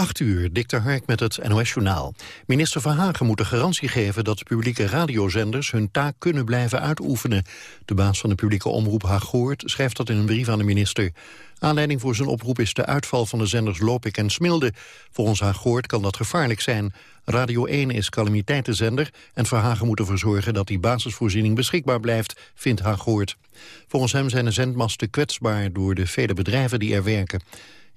8 uur, Dick Hark met het NOS-journaal. Minister Verhagen moet de garantie geven dat publieke radiozenders hun taak kunnen blijven uitoefenen. De baas van de publieke omroep Hagoort schrijft dat in een brief aan de minister. Aanleiding voor zijn oproep is de uitval van de zenders Lopik en Smilde. Volgens Hagoort kan dat gevaarlijk zijn. Radio 1 is calamiteitenzender en Verhagen moet ervoor zorgen dat die basisvoorziening beschikbaar blijft, vindt Hagoort. Volgens hem zijn de zendmasten kwetsbaar door de vele bedrijven die er werken.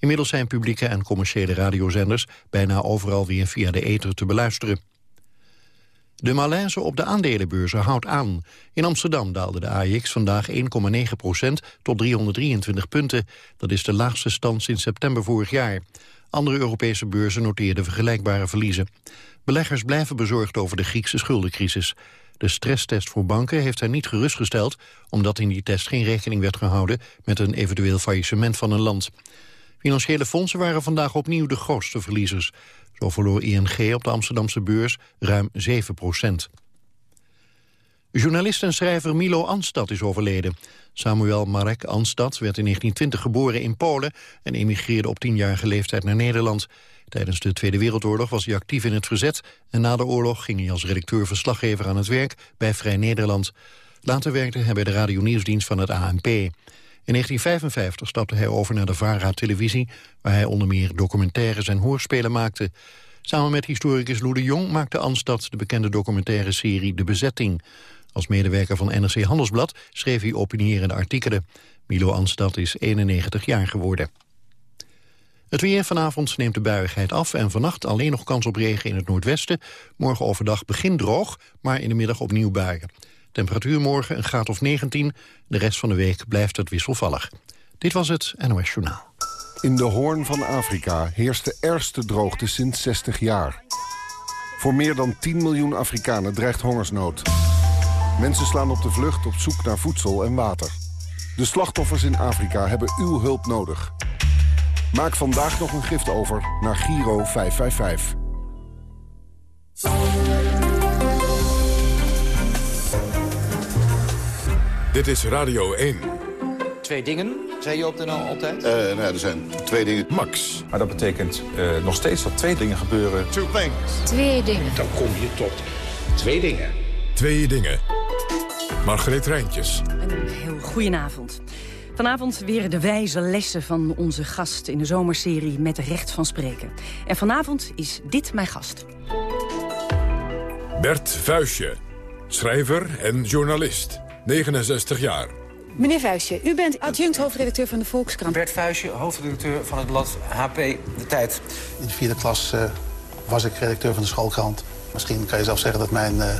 Inmiddels zijn publieke en commerciële radiozenders bijna overal weer via de ether te beluisteren. De malaise op de aandelenbeurzen houdt aan. In Amsterdam daalde de AEX vandaag 1,9% tot 323 punten. Dat is de laagste stand sinds september vorig jaar. Andere Europese beurzen noteerden vergelijkbare verliezen. Beleggers blijven bezorgd over de Griekse schuldencrisis. De stresstest voor banken heeft hen niet gerustgesteld... omdat in die test geen rekening werd gehouden... met een eventueel faillissement van een land. Financiële fondsen waren vandaag opnieuw de grootste verliezers. Zo verloor ING op de Amsterdamse beurs ruim 7 procent. Journalist en schrijver Milo Anstad is overleden. Samuel Marek Anstad werd in 1920 geboren in Polen... en emigreerde op tienjarige leeftijd naar Nederland. Tijdens de Tweede Wereldoorlog was hij actief in het verzet... en na de oorlog ging hij als redacteur-verslaggever aan het werk bij Vrij Nederland. Later werkte hij bij de radionieuwsdienst van het ANP. In 1955 stapte hij over naar de VARA-televisie... waar hij onder meer documentaires en hoorspelen maakte. Samen met historicus Lou de Jong maakte Anstad de bekende documentaire serie De Bezetting. Als medewerker van NRC Handelsblad schreef hij opinierende artikelen. Milo Anstad is 91 jaar geworden. Het weer vanavond neemt de buiigheid af en vannacht alleen nog kans op regen in het noordwesten. Morgen overdag begin droog, maar in de middag opnieuw buien. Temperatuur morgen een graad of 19. De rest van de week blijft het wisselvallig. Dit was het NOS Journaal. In de hoorn van Afrika heerst de ergste droogte sinds 60 jaar. Voor meer dan 10 miljoen Afrikanen dreigt hongersnood. Mensen slaan op de vlucht op zoek naar voedsel en water. De slachtoffers in Afrika hebben uw hulp nodig. Maak vandaag nog een gift over naar Giro 555. Dit is Radio 1. Twee dingen, zei je op de NL altijd? Uh, nou ja, er zijn twee dingen. Max. Maar dat betekent uh, nog steeds dat twee dingen gebeuren. Two things. Twee dingen. Dan kom je tot twee dingen. Twee dingen. Margreet Rijntjes. Een heel goedenavond. Vanavond weer de wijze lessen van onze gast in de zomerserie Met Recht van Spreken. En vanavond is dit mijn gast. Bert Vuistje, schrijver en journalist. 69 jaar. Meneer Vuistje, u bent adjunct hoofdredacteur van de Volkskrant. Bert Vuistje, hoofdredacteur van het blad HP De Tijd. In de vierde klas uh, was ik redacteur van de schoolkrant. Misschien kan je zelf zeggen dat mijn uh,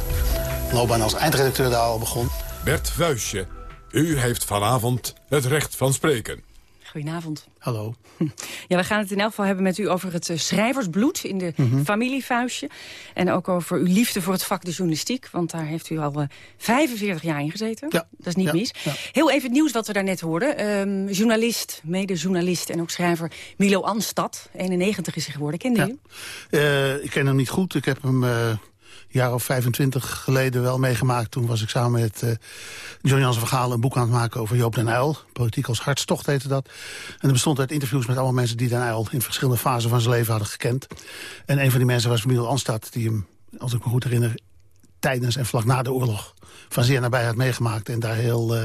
loopbaan als eindredacteur daar al begon. Bert Vuistje, u heeft vanavond het recht van spreken. Goedenavond. Hallo. Ja, we gaan het in elk geval hebben met u over het schrijversbloed in de mm familievuistje. En ook over uw liefde voor het vak de journalistiek. Want daar heeft u al uh, 45 jaar in gezeten. Ja. Dat is niet ja. mis. Ja. Heel even het nieuws wat we daarnet hoorden. Um, journalist, mede-journalist en ook schrijver Milo Anstad. 91 is hij geworden. Kende u? Uh, ik ken hem niet goed. Ik heb hem uh, jaar of 25 geleden wel meegemaakt. Toen was ik samen met uh, John Jansen Vergaal een boek aan het maken over Joop den Uyl. Politiek als hartstocht heette dat. En dat bestond uit interviews met allemaal mensen die den Uyl in verschillende fasen van zijn leven hadden gekend. En een van die mensen was Milo Anstad, die hem, als ik me goed herinner, tijdens en vlak na de oorlog van zeer nabij had meegemaakt. En daar heel uh,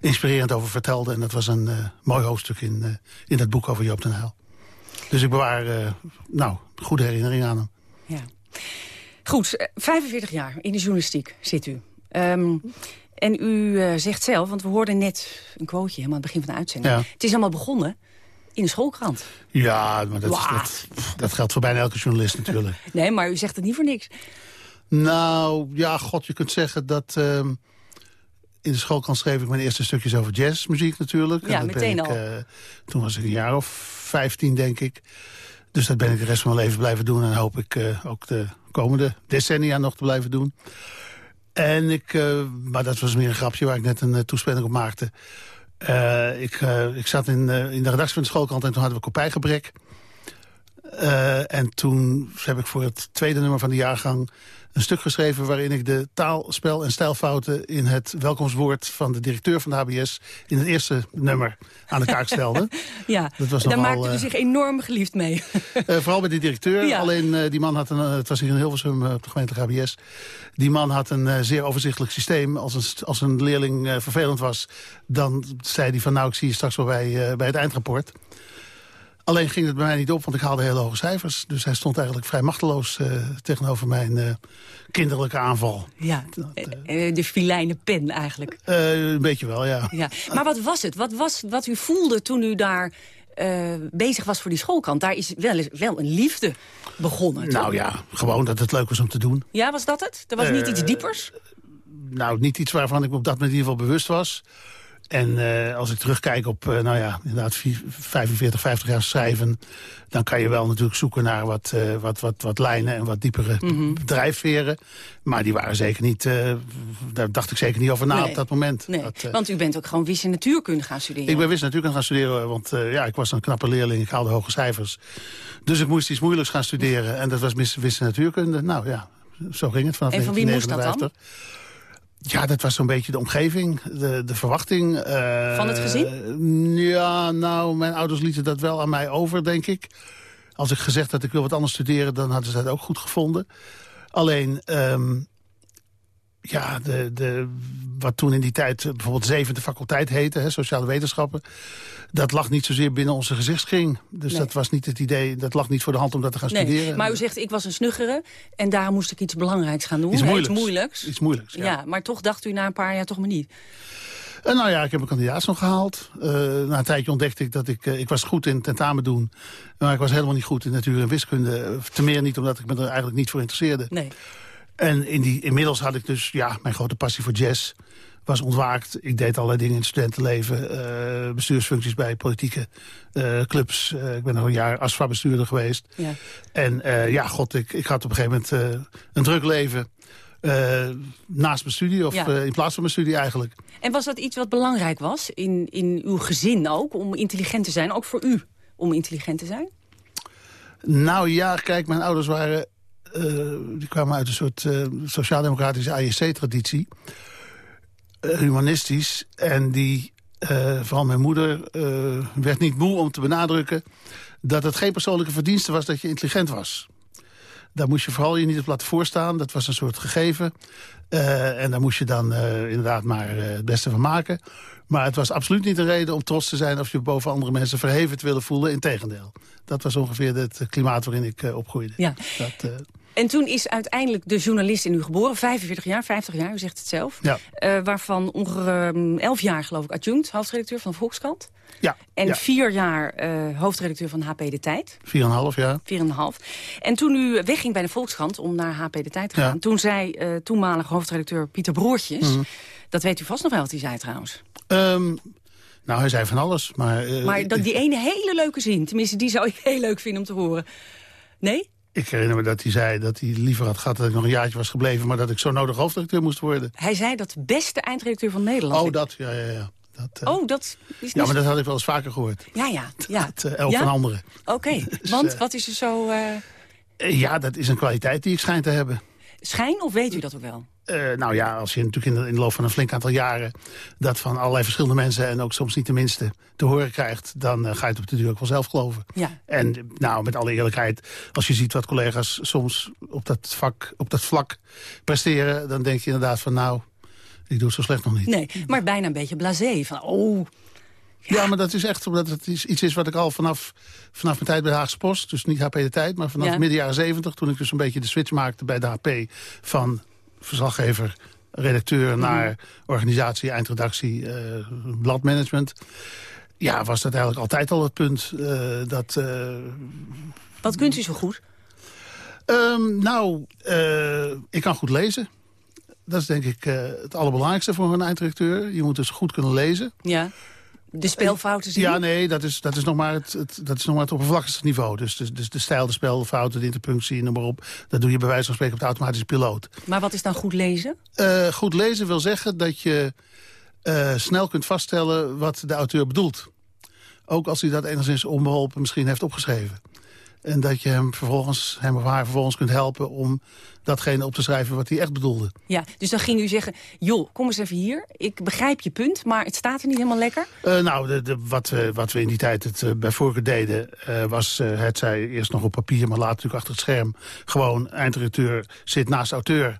inspirerend over vertelde. En dat was een uh, mooi hoofdstuk in, in dat boek over Joop den Uyl. Dus ik bewaar, nou, goede herinneringen aan hem. Ja. Goed, 45 jaar in de journalistiek zit u. Um, en u uh, zegt zelf, want we hoorden net een quoteje helemaal aan het begin van de uitzending. Ja. Het is allemaal begonnen in de schoolkrant. Ja, maar dat, dat, dat geldt voor bijna elke journalist natuurlijk. nee, maar u zegt het niet voor niks. Nou, ja, god, je kunt zeggen dat... Uh, in de schoolkrant schreef ik mijn eerste stukjes over jazzmuziek natuurlijk. Ja, en dat meteen ben ik, al. Uh, toen was ik een jaar of 15, denk ik. Dus dat ben ik de rest van mijn leven blijven doen. En hoop ik uh, ook de komende decennia nog te blijven doen. En ik, uh, maar dat was meer een grapje waar ik net een uh, toespeling op maakte. Uh, ik, ik zat in, in de redactie van de schoolkrant en toen hadden we kopijgebrek. En toen heb ik voor het tweede nummer van de jaargang een stuk geschreven... waarin ik de taal, spel en stijlfouten in het welkomstwoord van de directeur van de HBS... in het eerste nummer aan de kaak stelde. ja, dat was daar maakte u uh, zich enorm geliefd mee. uh, vooral bij de directeur. Ja. Alleen die man had een, het was hier in Hilversum op de gemeente HBS... Die man had een zeer overzichtelijk systeem. Als een, als een leerling vervelend was, dan zei hij van... nou, ik zie je straks wel bij, bij het eindrapport. Alleen ging het bij mij niet op, want ik haalde hele hoge cijfers. Dus hij stond eigenlijk vrij machteloos uh, tegenover mijn uh, kinderlijke aanval. Ja, uh, de filijne pen eigenlijk. een beetje wel, ja. ja. Maar wat was het? Wat was wat u voelde toen u daar bezig was voor die schoolkant? Daar is wel, wel een liefde begonnen. Nou ja, gewoon dat het leuk was om te doen. Ja, was dat het? Er was niet iets diepers? Nou, niet iets waarvan ik me op dat moment in ieder geval bewust was. En uh, als ik terugkijk op, uh, nou ja, inderdaad 45, 50 jaar schrijven... dan kan je wel natuurlijk zoeken naar wat, uh, wat, wat, wat lijnen en wat diepere mm -hmm. drijfveren. Maar die waren zeker niet, daar dacht ik zeker niet over na nee. op dat moment. Nee. Dat, want u bent ook gewoon wiskunde natuurkunde gaan studeren. Ik ben wiskunde natuurkunde gaan studeren, want ja, ik was een knappe leerling. Ik haalde hoge cijfers. Dus ik moest iets moeilijks gaan studeren. En dat was wiskunde natuurkunde. Nou ja, zo ging het vanaf en van wie moest dat dan? Ja, dat was zo'n beetje de omgeving, de, de verwachting. Uh, Van het gezin? Ja, nou, mijn ouders lieten dat wel aan mij over, denk ik. Als ik gezegd had, ik wil wat anders studeren, dan hadden ze dat ook goed gevonden. Alleen, um, ja, de, de, wat toen in die tijd bijvoorbeeld zevende faculteit heette, hè, sociale wetenschappen, dat lag niet zozeer binnen onze gezichtskring. Dus Nee. dat was niet het idee, dat lag niet voor de hand om dat te gaan Nee, studeren. maar u zegt, ik was een snuggere en daarom moest ik iets belangrijks gaan doen. Iets moeilijks. moeilijks. Iets moeilijks, ja. Ja, maar toch dacht u na een paar jaar toch maar niet. En nou ja, ik heb een kandidaat nog gehaald. Uh, na een tijdje ontdekte ik dat ik... Uh, ik was goed in tentamen doen. Maar ik was helemaal niet goed in natuur en wiskunde. Te meer niet omdat ik me er eigenlijk niet voor interesseerde. Nee. En in die, inmiddels had ik dus ja, mijn grote passie voor jazz was ontwaakt. Ik deed allerlei dingen in het studentenleven. Uh, bestuursfuncties bij politieke uh, clubs. Uh, ik ben nog een jaar ASFA-bestuurder geweest. Ja. En ja, god, ik, ik had op een gegeven moment een druk leven... naast mijn studie, of Ja. in plaats van mijn studie eigenlijk. En was dat iets wat belangrijk was in, in uw gezin ook, om intelligent te zijn? Ook voor u, om intelligent te zijn? Nou ja, kijk, mijn ouders waren... Uh, die kwamen uit een soort uh, sociaal-democratische AJC-traditie. Uh, humanistisch. En die, vooral mijn moeder, werd niet moe om te benadrukken... dat het geen persoonlijke verdienste was dat je intelligent was. Daar moest je vooral je niet op laten voorstaan. Dat was een soort gegeven. en daar moest je dan inderdaad maar het beste van maken. Maar het was absoluut niet een reden om trots te zijn... of je boven andere mensen verheven te willen voelen. Integendeel. Dat was ongeveer het klimaat waarin ik opgroeide. Ja. Dat. En toen is uiteindelijk de journalist in u geboren. 45 jaar, 50 jaar, u zegt het zelf. Ja. Uh, waarvan ongeveer um, 11 jaar, geloof ik, adjunct, hoofdredacteur van de Volkskrant. Ja. En ja. vier jaar hoofdredacteur van HP De Tijd. Vier en een half jaar. Vier en een half. En toen u wegging bij de Volkskrant om naar HP De Tijd te gaan... Ja. toen zei toenmalig hoofdredacteur Pieter Broertjes... Mhm. dat weet u vast nog wel wat hij zei trouwens. Um, nou, hij zei van alles. Maar, maar dat, die ene hele leuke zin, tenminste die zou ik heel leuk vinden om te horen. Nee? Ik herinner me dat hij zei dat hij liever had gehad dat ik nog een jaartje was gebleven... maar dat ik zo nodig hoofdredacteur moest worden. Hij zei dat de beste eindredacteur van Nederland. Oh, dat, ja, ja, ja. Dat, uh, oh, dat is niet... Ja, maar dat had ik wel eens vaker gehoord. Ja, ja. ja. Dat, uh, elk ja? van anderen. Oké, okay. dus, want wat is er zo... Uh... Ja, dat is een kwaliteit die ik schijn te hebben. Schijn of weet u dat ook wel? Uh, nou ja, als je natuurlijk in de, in de, loop van een flink aantal jaren... dat van allerlei verschillende mensen en ook soms niet de minste te horen krijgt... dan uh, ga je het op de duur ook wel zelf geloven. Ja. En nou, met alle eerlijkheid, als je ziet wat collega's soms op dat, vak, op dat vlak presteren... dan denk je inderdaad van nou, ik doe het zo slecht nog niet. Nee, maar bijna een beetje blasé. Van, oh, ja. ja. maar dat is echt omdat het iets is wat ik al vanaf, vanaf mijn tijd bij de Haagse Post... dus niet HP de tijd, maar vanaf Ja. midden jaren zeventig... toen ik dus een beetje de switch maakte bij de HP van verslaggever, redacteur... naar organisatie, eindredactie, eh, bladmanagement... Ja, was dat eigenlijk altijd al het punt eh, dat... eh, wat kunt u zo goed? ehm, nou, ik kan goed lezen. Dat is denk ik het allerbelangrijkste voor een eindredacteur. Je moet dus goed kunnen lezen. Ja. De spelfouten zien? Ja, nee, dat is, dat is nog maar het, het, dat is nog maar het oppervlakkigste niveau. Dus, dus, dus de stijl, de spelfouten, de interpunctie, noem maar op. Dat doe je bij wijze van spreken op de automatische piloot. Maar wat is dan goed lezen? Uh, goed lezen wil zeggen dat je uh, snel kunt vaststellen wat de auteur bedoelt. Ook als hij dat enigszins onbeholpen misschien heeft opgeschreven. En dat je hem, vervolgens, hem of haar vervolgens kunt helpen om datgene op te schrijven wat hij echt bedoelde. Ja, dus dan ging u zeggen, joh, kom eens even hier. Ik begrijp je punt, maar het staat er niet helemaal lekker. Uh, nou, de, de, wat, we, wat we in die tijd het, uh, bij voorkeur deden... Was, het zij eerst nog op papier, maar later natuurlijk achter het scherm... gewoon eindredacteur zit naast auteur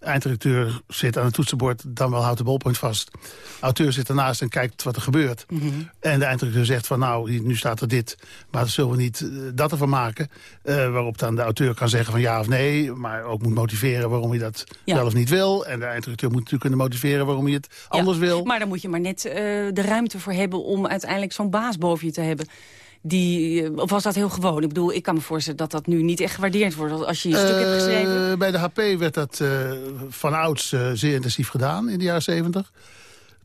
eindredacteur zit aan het toetsenbord, dan wel houdt de bolpunt vast. De auteur zit ernaast en kijkt wat er gebeurt. Mhm. En de eindredacteur zegt van nou, nu staat er dit, maar zullen we niet uh, dat ervan maken? Uh, waarop dan de auteur kan zeggen van ja of nee, maar ook moet motiveren waarom hij dat Ja. wel of niet wil. En de eindredacteur moet natuurlijk kunnen motiveren waarom hij het anders wil. Maar dan moet je maar net eh, de ruimte voor hebben om uiteindelijk zo'n baas boven je te hebben. Die, eh, of was dat heel gewoon? Ik bedoel, ik kan me voorstellen dat dat nu niet echt gewaardeerd wordt. Als je je stuk hebt geschreven. Eh, bij de HP werd dat eh, van ouds eh, zeer intensief gedaan in de jaren 70.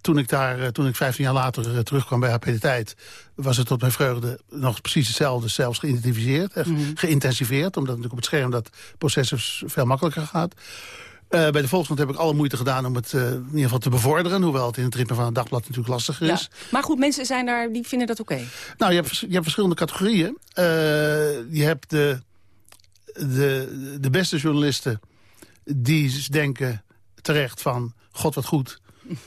Toen ik, daar, eh, toen ik 15 jaar later eh, terugkwam bij HP De Tijd... was het tot mijn vreugde nog precies hetzelfde, zelfs geïntensiveerd. Echt geïntensiveerd, omdat natuurlijk op het scherm dat proces veel makkelijker gaat. Eh, bij de Volkskrant heb ik alle moeite gedaan om het eh, in ieder geval te bevorderen. Hoewel het in het ritme van een dagblad natuurlijk lastiger Ja. is. Maar goed, mensen zijn daar, die vinden dat oké. Nou, je hebt, je hebt verschillende categorieën. Eh, je hebt de, de, de beste journalisten die denken terecht van... God, wat goed,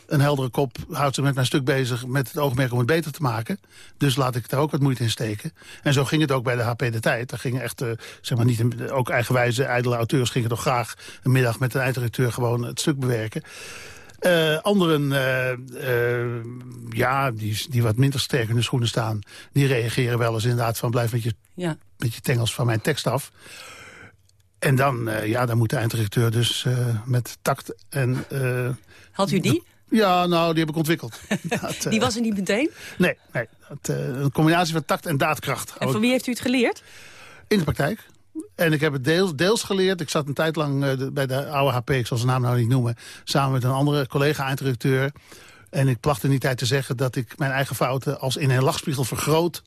een heldere kop houdt zich met mijn stuk bezig... met het oogmerk om het beter te maken. Dus laat ik daar ook wat moeite in steken. En zo ging het ook bij de HP De Tijd. Daar gingen echt, eh, zeg maar niet, een- ook eigenwijze, ijdele auteurs... gingen toch graag een middag met een eindredacteur gewoon het stuk bewerken. Eh, anderen, eh, ja, die, die wat minder sterk in de schoenen staan... die reageren wel eens inderdaad van blijf met je, Ja. met je tengels van mijn tekst af. En dan, eh, ja, dan moet de eindredacteur dus eh, met tact en... eh, Had u die? ja, nou, die heb ik ontwikkeld. Dat, Die was er niet meteen. Nee, nee dat, een combinatie van tact en daadkracht. En van wie heeft u het geleerd? In de praktijk. En ik heb het deels, deels geleerd. Ik zat een tijd lang bij de oude HP, ik zal zijn naam nou niet noemen... samen met een andere collega-eindredacteur. En ik placht in die tijd te zeggen dat ik mijn eigen fouten... als in een lachspiegel vergroot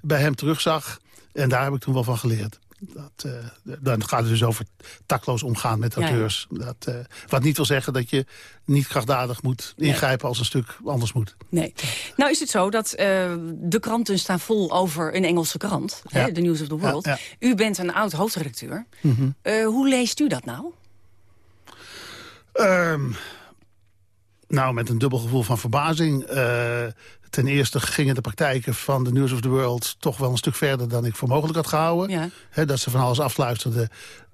bij hem terugzag. En daar heb ik toen wel van geleerd. Dat, eh, dan gaat het dus over takloos omgaan met Ja, ja. auteurs. Dat, eh, wat niet wil zeggen dat je niet krachtdadig moet ingrijpen... als een stuk anders moet. Nee. Nou is het zo dat eh, de kranten staan vol over een Engelse krant. Ja. Hè, de News of the World. U bent een oud hoofdredacteur. Mhm. Hoe leest u dat nou? Ehm, nou, met een dubbel gevoel van verbazing. Ten eerste gingen de praktijken van de News of the World... toch wel een stuk verder dan ik voor mogelijk had gehouden. Ja. Dat ze van alles afluisterden.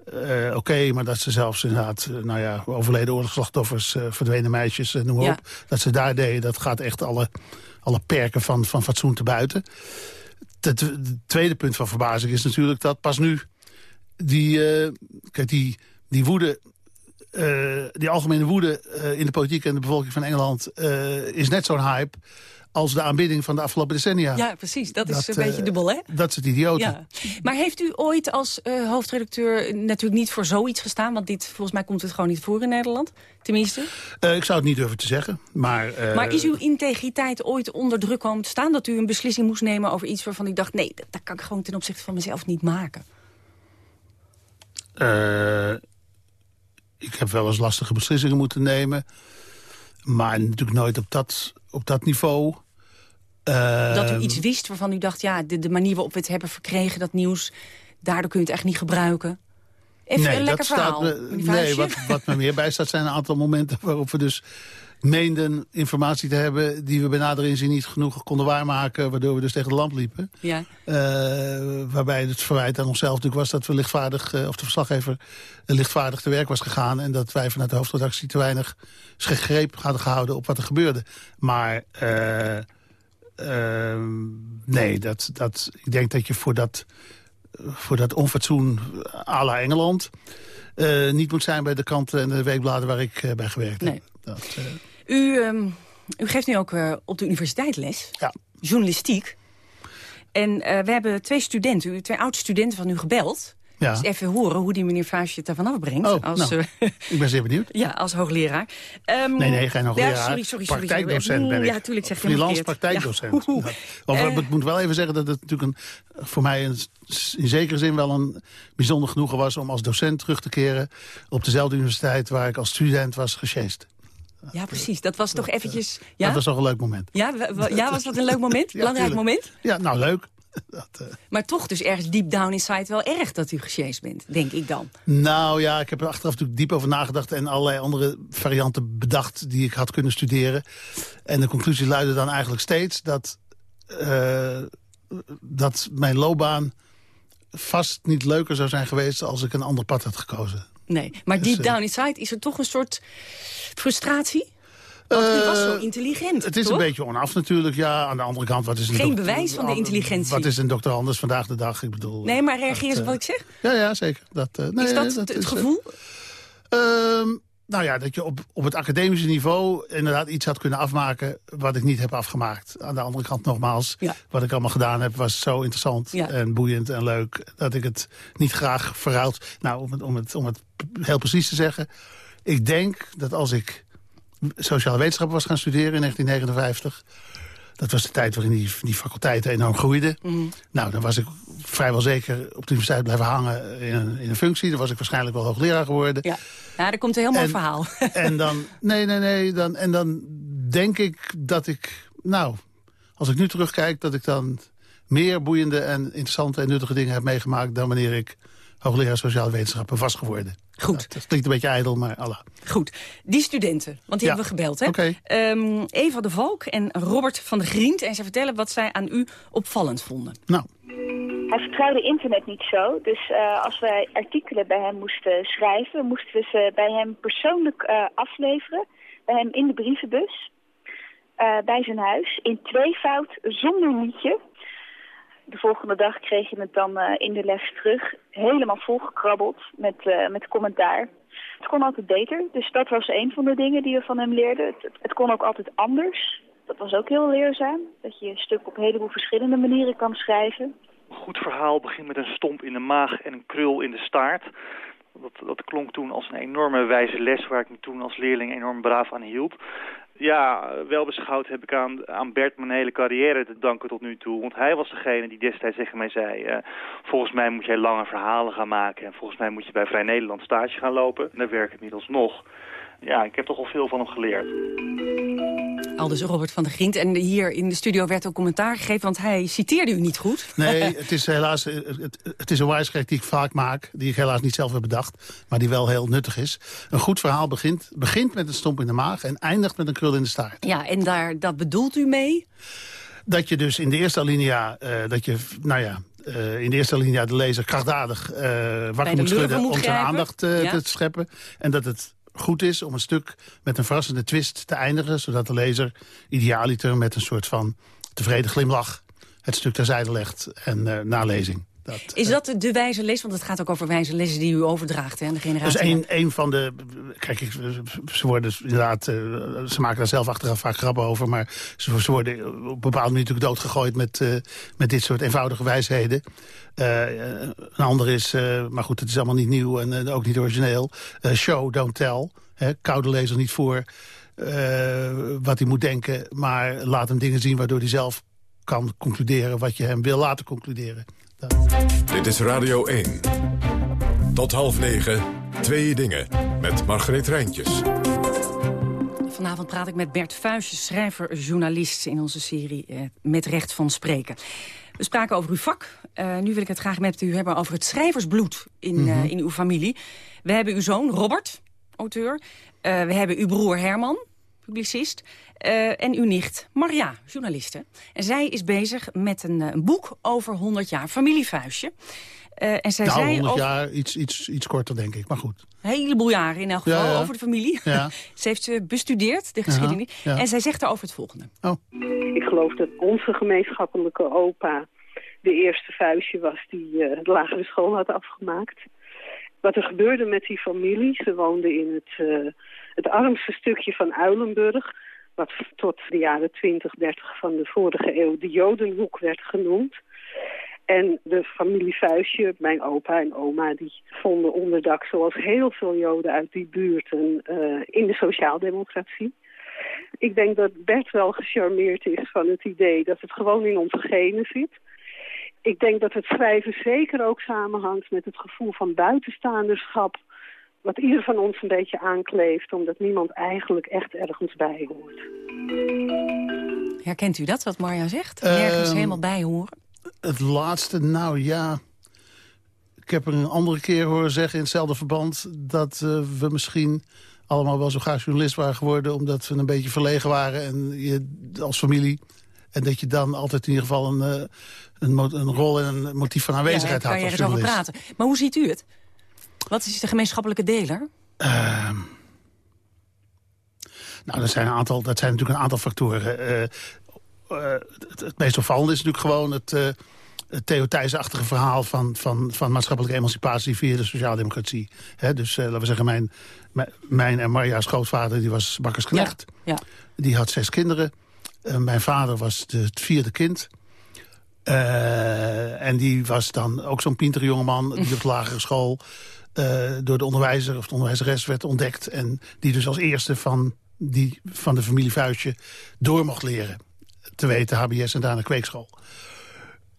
eh, Oké, maar dat ze zelfs inderdaad, eh, nou ja, overleden oorlogsslachtoffers, eh, verdwenen meisjes, noem maar Ja. op. Dat ze daar deden, dat gaat echt alle, alle perken van, van fatsoen te buiten. Het tweede punt van verbazing is natuurlijk dat pas nu die, kijk, die, die woede die algemene woede in de politiek en de bevolking van Engeland... is net zo'n hype als de aanbidding van de afgelopen decennia. Ja, precies. Dat is een beetje eh, dubbel, hè? Dat is het idiote. Ja. Maar heeft u ooit als eh, hoofdredacteur natuurlijk niet voor zoiets gestaan? Want dit, volgens mij komt het gewoon niet voor in Nederland. Tenminste. Eh, ik zou het niet durven te zeggen, maar... maar is uw integriteit ooit onder druk komen te staan? Dat u een beslissing moest nemen over iets waarvan u dacht... nee, dat, dat kan ik gewoon ten opzichte van mezelf niet maken. ik heb wel eens lastige beslissingen moeten nemen. Maar natuurlijk nooit op dat, op dat niveau. Eh, Dat u iets wist waarvan u dacht... ja, de, de manier waarop we het hebben verkregen, dat nieuws... daardoor kun je het echt niet gebruiken. Even nee, een lekker dat verhaal. Staat me, meneer nee, wat, wat me meer bijstaat zijn een aantal momenten waarop we dus meenden informatie te hebben... die we bij nader inzien niet genoeg konden waarmaken... waardoor we dus tegen de lamp liepen. Ja. Eh, waarbij het verwijt aan onszelf natuurlijk was dat we lichtvaardig... eh, of de verslaggever eh, lichtvaardig te werk was gegaan... en dat wij vanuit de hoofdredactie te weinig greep hadden gehouden op wat er gebeurde. Maar eh, eh, nee, dat, dat, ik denk dat je voor dat, voor dat onfatsoen à la Engeland... eh, niet moet zijn bij de kranten en de weekbladen waar ik eh, bij gewerkt Nee. heb. Dat, eh, U, ehm, u geeft nu ook op de universiteit les. Ja. Journalistiek. En we hebben twee studenten, twee oud-studenten van u gebeld. Ja. Dus even horen hoe die meneer Vuijsje het ervan afbrengt. Oh, als, nou. eh, ik ben zeer benieuwd. ja, als hoogleraar. Ehm, Nee, nee, geen hoogleraar. Ja, sorry, sorry, sorry. praktijkdocent ben ik. Ja, tuurlijk zeg je Freelance praktijkdocent. Ja, Eh. ik moet wel even zeggen dat het natuurlijk een, voor mij een, in zekere zin wel een bijzonder genoegen was... om als docent terug te keren op dezelfde universiteit... waar ik als student was gesjeest. Ja, precies. Dat was toch eventjes... Ja, Dat was toch een leuk moment. ja, ja was dat een leuk moment? Belangrijk moment? Ja, nou leuk. dat, uh... Maar toch dus ergens deep down inside wel erg dat u gesjeest bent, denk ik dan. Nou ja, ik heb er achteraf natuurlijk diep over nagedacht... en allerlei andere varianten bedacht die ik had kunnen studeren. En de conclusie luidde dan eigenlijk steeds dat... Uh, dat mijn loopbaan vast niet leuker zou zijn geweest... als ik een ander pad had gekozen. Nee, maar dus, deep down inside is er toch een soort frustratie? Want was zo intelligent, Het is een beetje onaf natuurlijk, ja. Aan de andere kant, wat is een Geen bewijs van de intelligentie. Wat is een dokter Anders vandaag de dag? Ik bedoel... Nee, maar reageer eens wat ik zeg. Ja, ja, zeker. Dat, nee, is dat, dat het is, gevoel? Uh, nou ja, dat je op, op het academische niveau inderdaad iets had kunnen afmaken... wat ik niet heb afgemaakt. Aan de andere kant nogmaals, ja. wat ik allemaal gedaan heb... was zo interessant ja. en boeiend en leuk... dat ik het niet graag verruild... Nou, om het, om, het, om het heel precies te zeggen... ik denk dat als ik sociale wetenschappen was gaan studeren in 1959... dat was de tijd waarin die, die faculteiten enorm groeiden. Mm. Nou, dan was ik vrijwel zeker op de universiteit blijven hangen in een, in een functie. Dan was ik waarschijnlijk wel hoogleraar geworden. Ja, ja daar komt een heel mooi En- verhaal. En dan, nee, nee, nee, dan, en dan denk ik dat ik, nou, als ik nu terugkijk... dat ik dan meer boeiende en interessante en nuttige dingen heb meegemaakt... dan wanneer ik hoogleraar sociale wetenschappen was geworden. Goed. Dat klinkt een beetje ijdel, maar Allah. Goed, die studenten, want die Ja. hebben we gebeld. Hè? Oké. Ehm, Eva de Valk en Robert van der Grient. En ze vertellen wat zij aan u opvallend vonden. Nou, Hij vertrouwde internet niet zo. Dus eh, als wij artikelen bij hem moesten schrijven, moesten we ze bij hem persoonlijk eh, afleveren. Bij hem in de brievenbus. eh, bij zijn huis. In tweevoud, zonder liedje. De volgende dag kreeg je het dan eh, in de les terug. Helemaal volgekrabbeld met, eh, met commentaar. Het kon altijd beter. Dus dat was een van de dingen die we van hem leerden. Het, het, kon ook altijd anders. Dat was ook heel leerzaam. Dat je een stuk op heleboel verschillende manieren kan schrijven. Een goed verhaal begint met een stomp in de maag en een krul in de staart. Dat, dat klonk toen als een enorme wijze les waar ik me toen als leerling enorm braaf aan hield. Ja, wel beschouwd heb ik aan, aan Bert mijn hele carrière te danken tot nu toe. Want hij was degene die destijds tegen mij zei... eh, volgens mij moet jij lange verhalen gaan maken... en volgens mij moet je bij Vrij Nederland stage gaan lopen. En daar werk ik inmiddels nog. Ja, ik heb toch al veel van hem geleerd. Aldus Robert van der Grient. En hier in de studio werd ook commentaar gegeven, want hij citeerde u niet goed. nee, het is helaas eh, het, het is een wijsheid die ik vaak maak... die ik helaas niet zelf heb bedacht, maar die wel heel nuttig is. Een goed verhaal begint, begint met een stomp in de maag... en eindigt met een krul in de staart. Ja, en daar, dat bedoelt u mee? Dat je dus in de eerste alinea, eh, dat je, nou ja, eh, in de eerste alinea de lezer krachtdadig Bij wakker moet schudden om zijn aandacht Ja. te scheppen. En dat het goed is om een stuk met een verrassende twist te eindigen, zodat de lezer idealiter met een soort van tevreden glimlach het stuk terzijde legt en eh, nalezing. Dat, Is dat de wijze les? Want het gaat ook over wijze lessen die u overdraagt hè, aan de Dat generatie. is een, een van de... Kijk, ze worden dus inderdaad... eh, ze maken daar zelf achteraf vaak grappen over... maar ze, ze worden op een bepaalde manier natuurlijk doodgegooid... met, eh, met dit soort eenvoudige wijsheden. Eh, een ander is... eh, maar goed, het is allemaal niet nieuw en eh, ook niet origineel. Eh, show, don't tell. Hè, kou de lezer niet voor eh, wat hij moet denken... maar laat hem dingen zien waardoor hij zelf kan concluderen... wat je hem wil laten concluderen. Dit is Radio 1. Tot half negen, twee dingen. Met Margreet Rijntjes. Vanavond praat ik met Bert Fuisjes, schrijver, journalist... in onze serie eh, Met Recht van Spreken. We spraken over uw vak. Eh, nu wil ik het graag met u hebben over het schrijversbloed in, eh, in uw familie. We hebben uw zoon Robert, auteur. Eh, we hebben uw broer Herman, publicist. Eh, en uw nicht Maria, journaliste. En zij is bezig met een, eh, een boek over 100 jaar familievuistje. Eh, en zij nou, zei 100 over jaar, iets, iets, iets korter denk ik, maar goed. een heleboel jaren in elk geval Ja, ja. over de familie. Ja. Ze heeft eh, bestudeerd, de geschiedenis. ja. En zij zegt daarover het volgende. Ik geloof dat onze gemeenschappelijke opa de eerste vuistje was die eh, de lagere school had afgemaakt. Wat er gebeurde met die familie, ze woonden in het, eh, het armste stukje van Uilenburg, wat tot de jaren 20, 30 van de vorige eeuw de Jodenhoek werd genoemd. En de familie Vuistje, mijn opa en oma, die vonden onderdak zoals heel veel Joden uit die buurten eh, in de sociaaldemocratie. Ik denk dat Bert wel gecharmeerd is van het idee dat het gewoon in onze genen zit. Ik denk dat het schrijven zeker ook samenhangt met het gevoel van buitenstaanderschap... wat ieder van ons een beetje aankleeft, omdat niemand eigenlijk echt ergens bij hoort. Herkent u dat, wat Marja zegt? Nergens Ehm, helemaal bij horen? Het laatste, nou ja... Ik heb er een andere keer horen zeggen in hetzelfde verband... dat uh, we misschien allemaal wel zo graag journalist waren geworden... omdat we een beetje verlegen waren en je, als familie... En dat je dan altijd in ieder geval een, uh, een, een, rol en een motief van aanwezigheid ja, had als journalist. Kan je over praten. Maar hoe ziet u het? Wat is de gemeenschappelijke deler? Uh, nou, dat zijn, een aantal, dat zijn natuurlijk een aantal factoren. Uh, het, het, meest opvallende is natuurlijk gewoon het het Theo Thijs-achtige verhaal van, van, van maatschappelijke emancipatie via de sociaaldemocratie. He, dus uh, laten we zeggen, mijn, mijn en Maria's grootvader die was bakkersknecht. Ja, ja. Die had zes kinderen. Uh, mijn vader was de, het vierde kind. Uh, en die was dan ook zo'n pintere jongeman die op de lagere school door de onderwijzer of de onderwijzeres werd ontdekt. En die dus als eerste van, die, van de familie Vuistje door mocht leren. Te weten HBS en daarna kweekschool.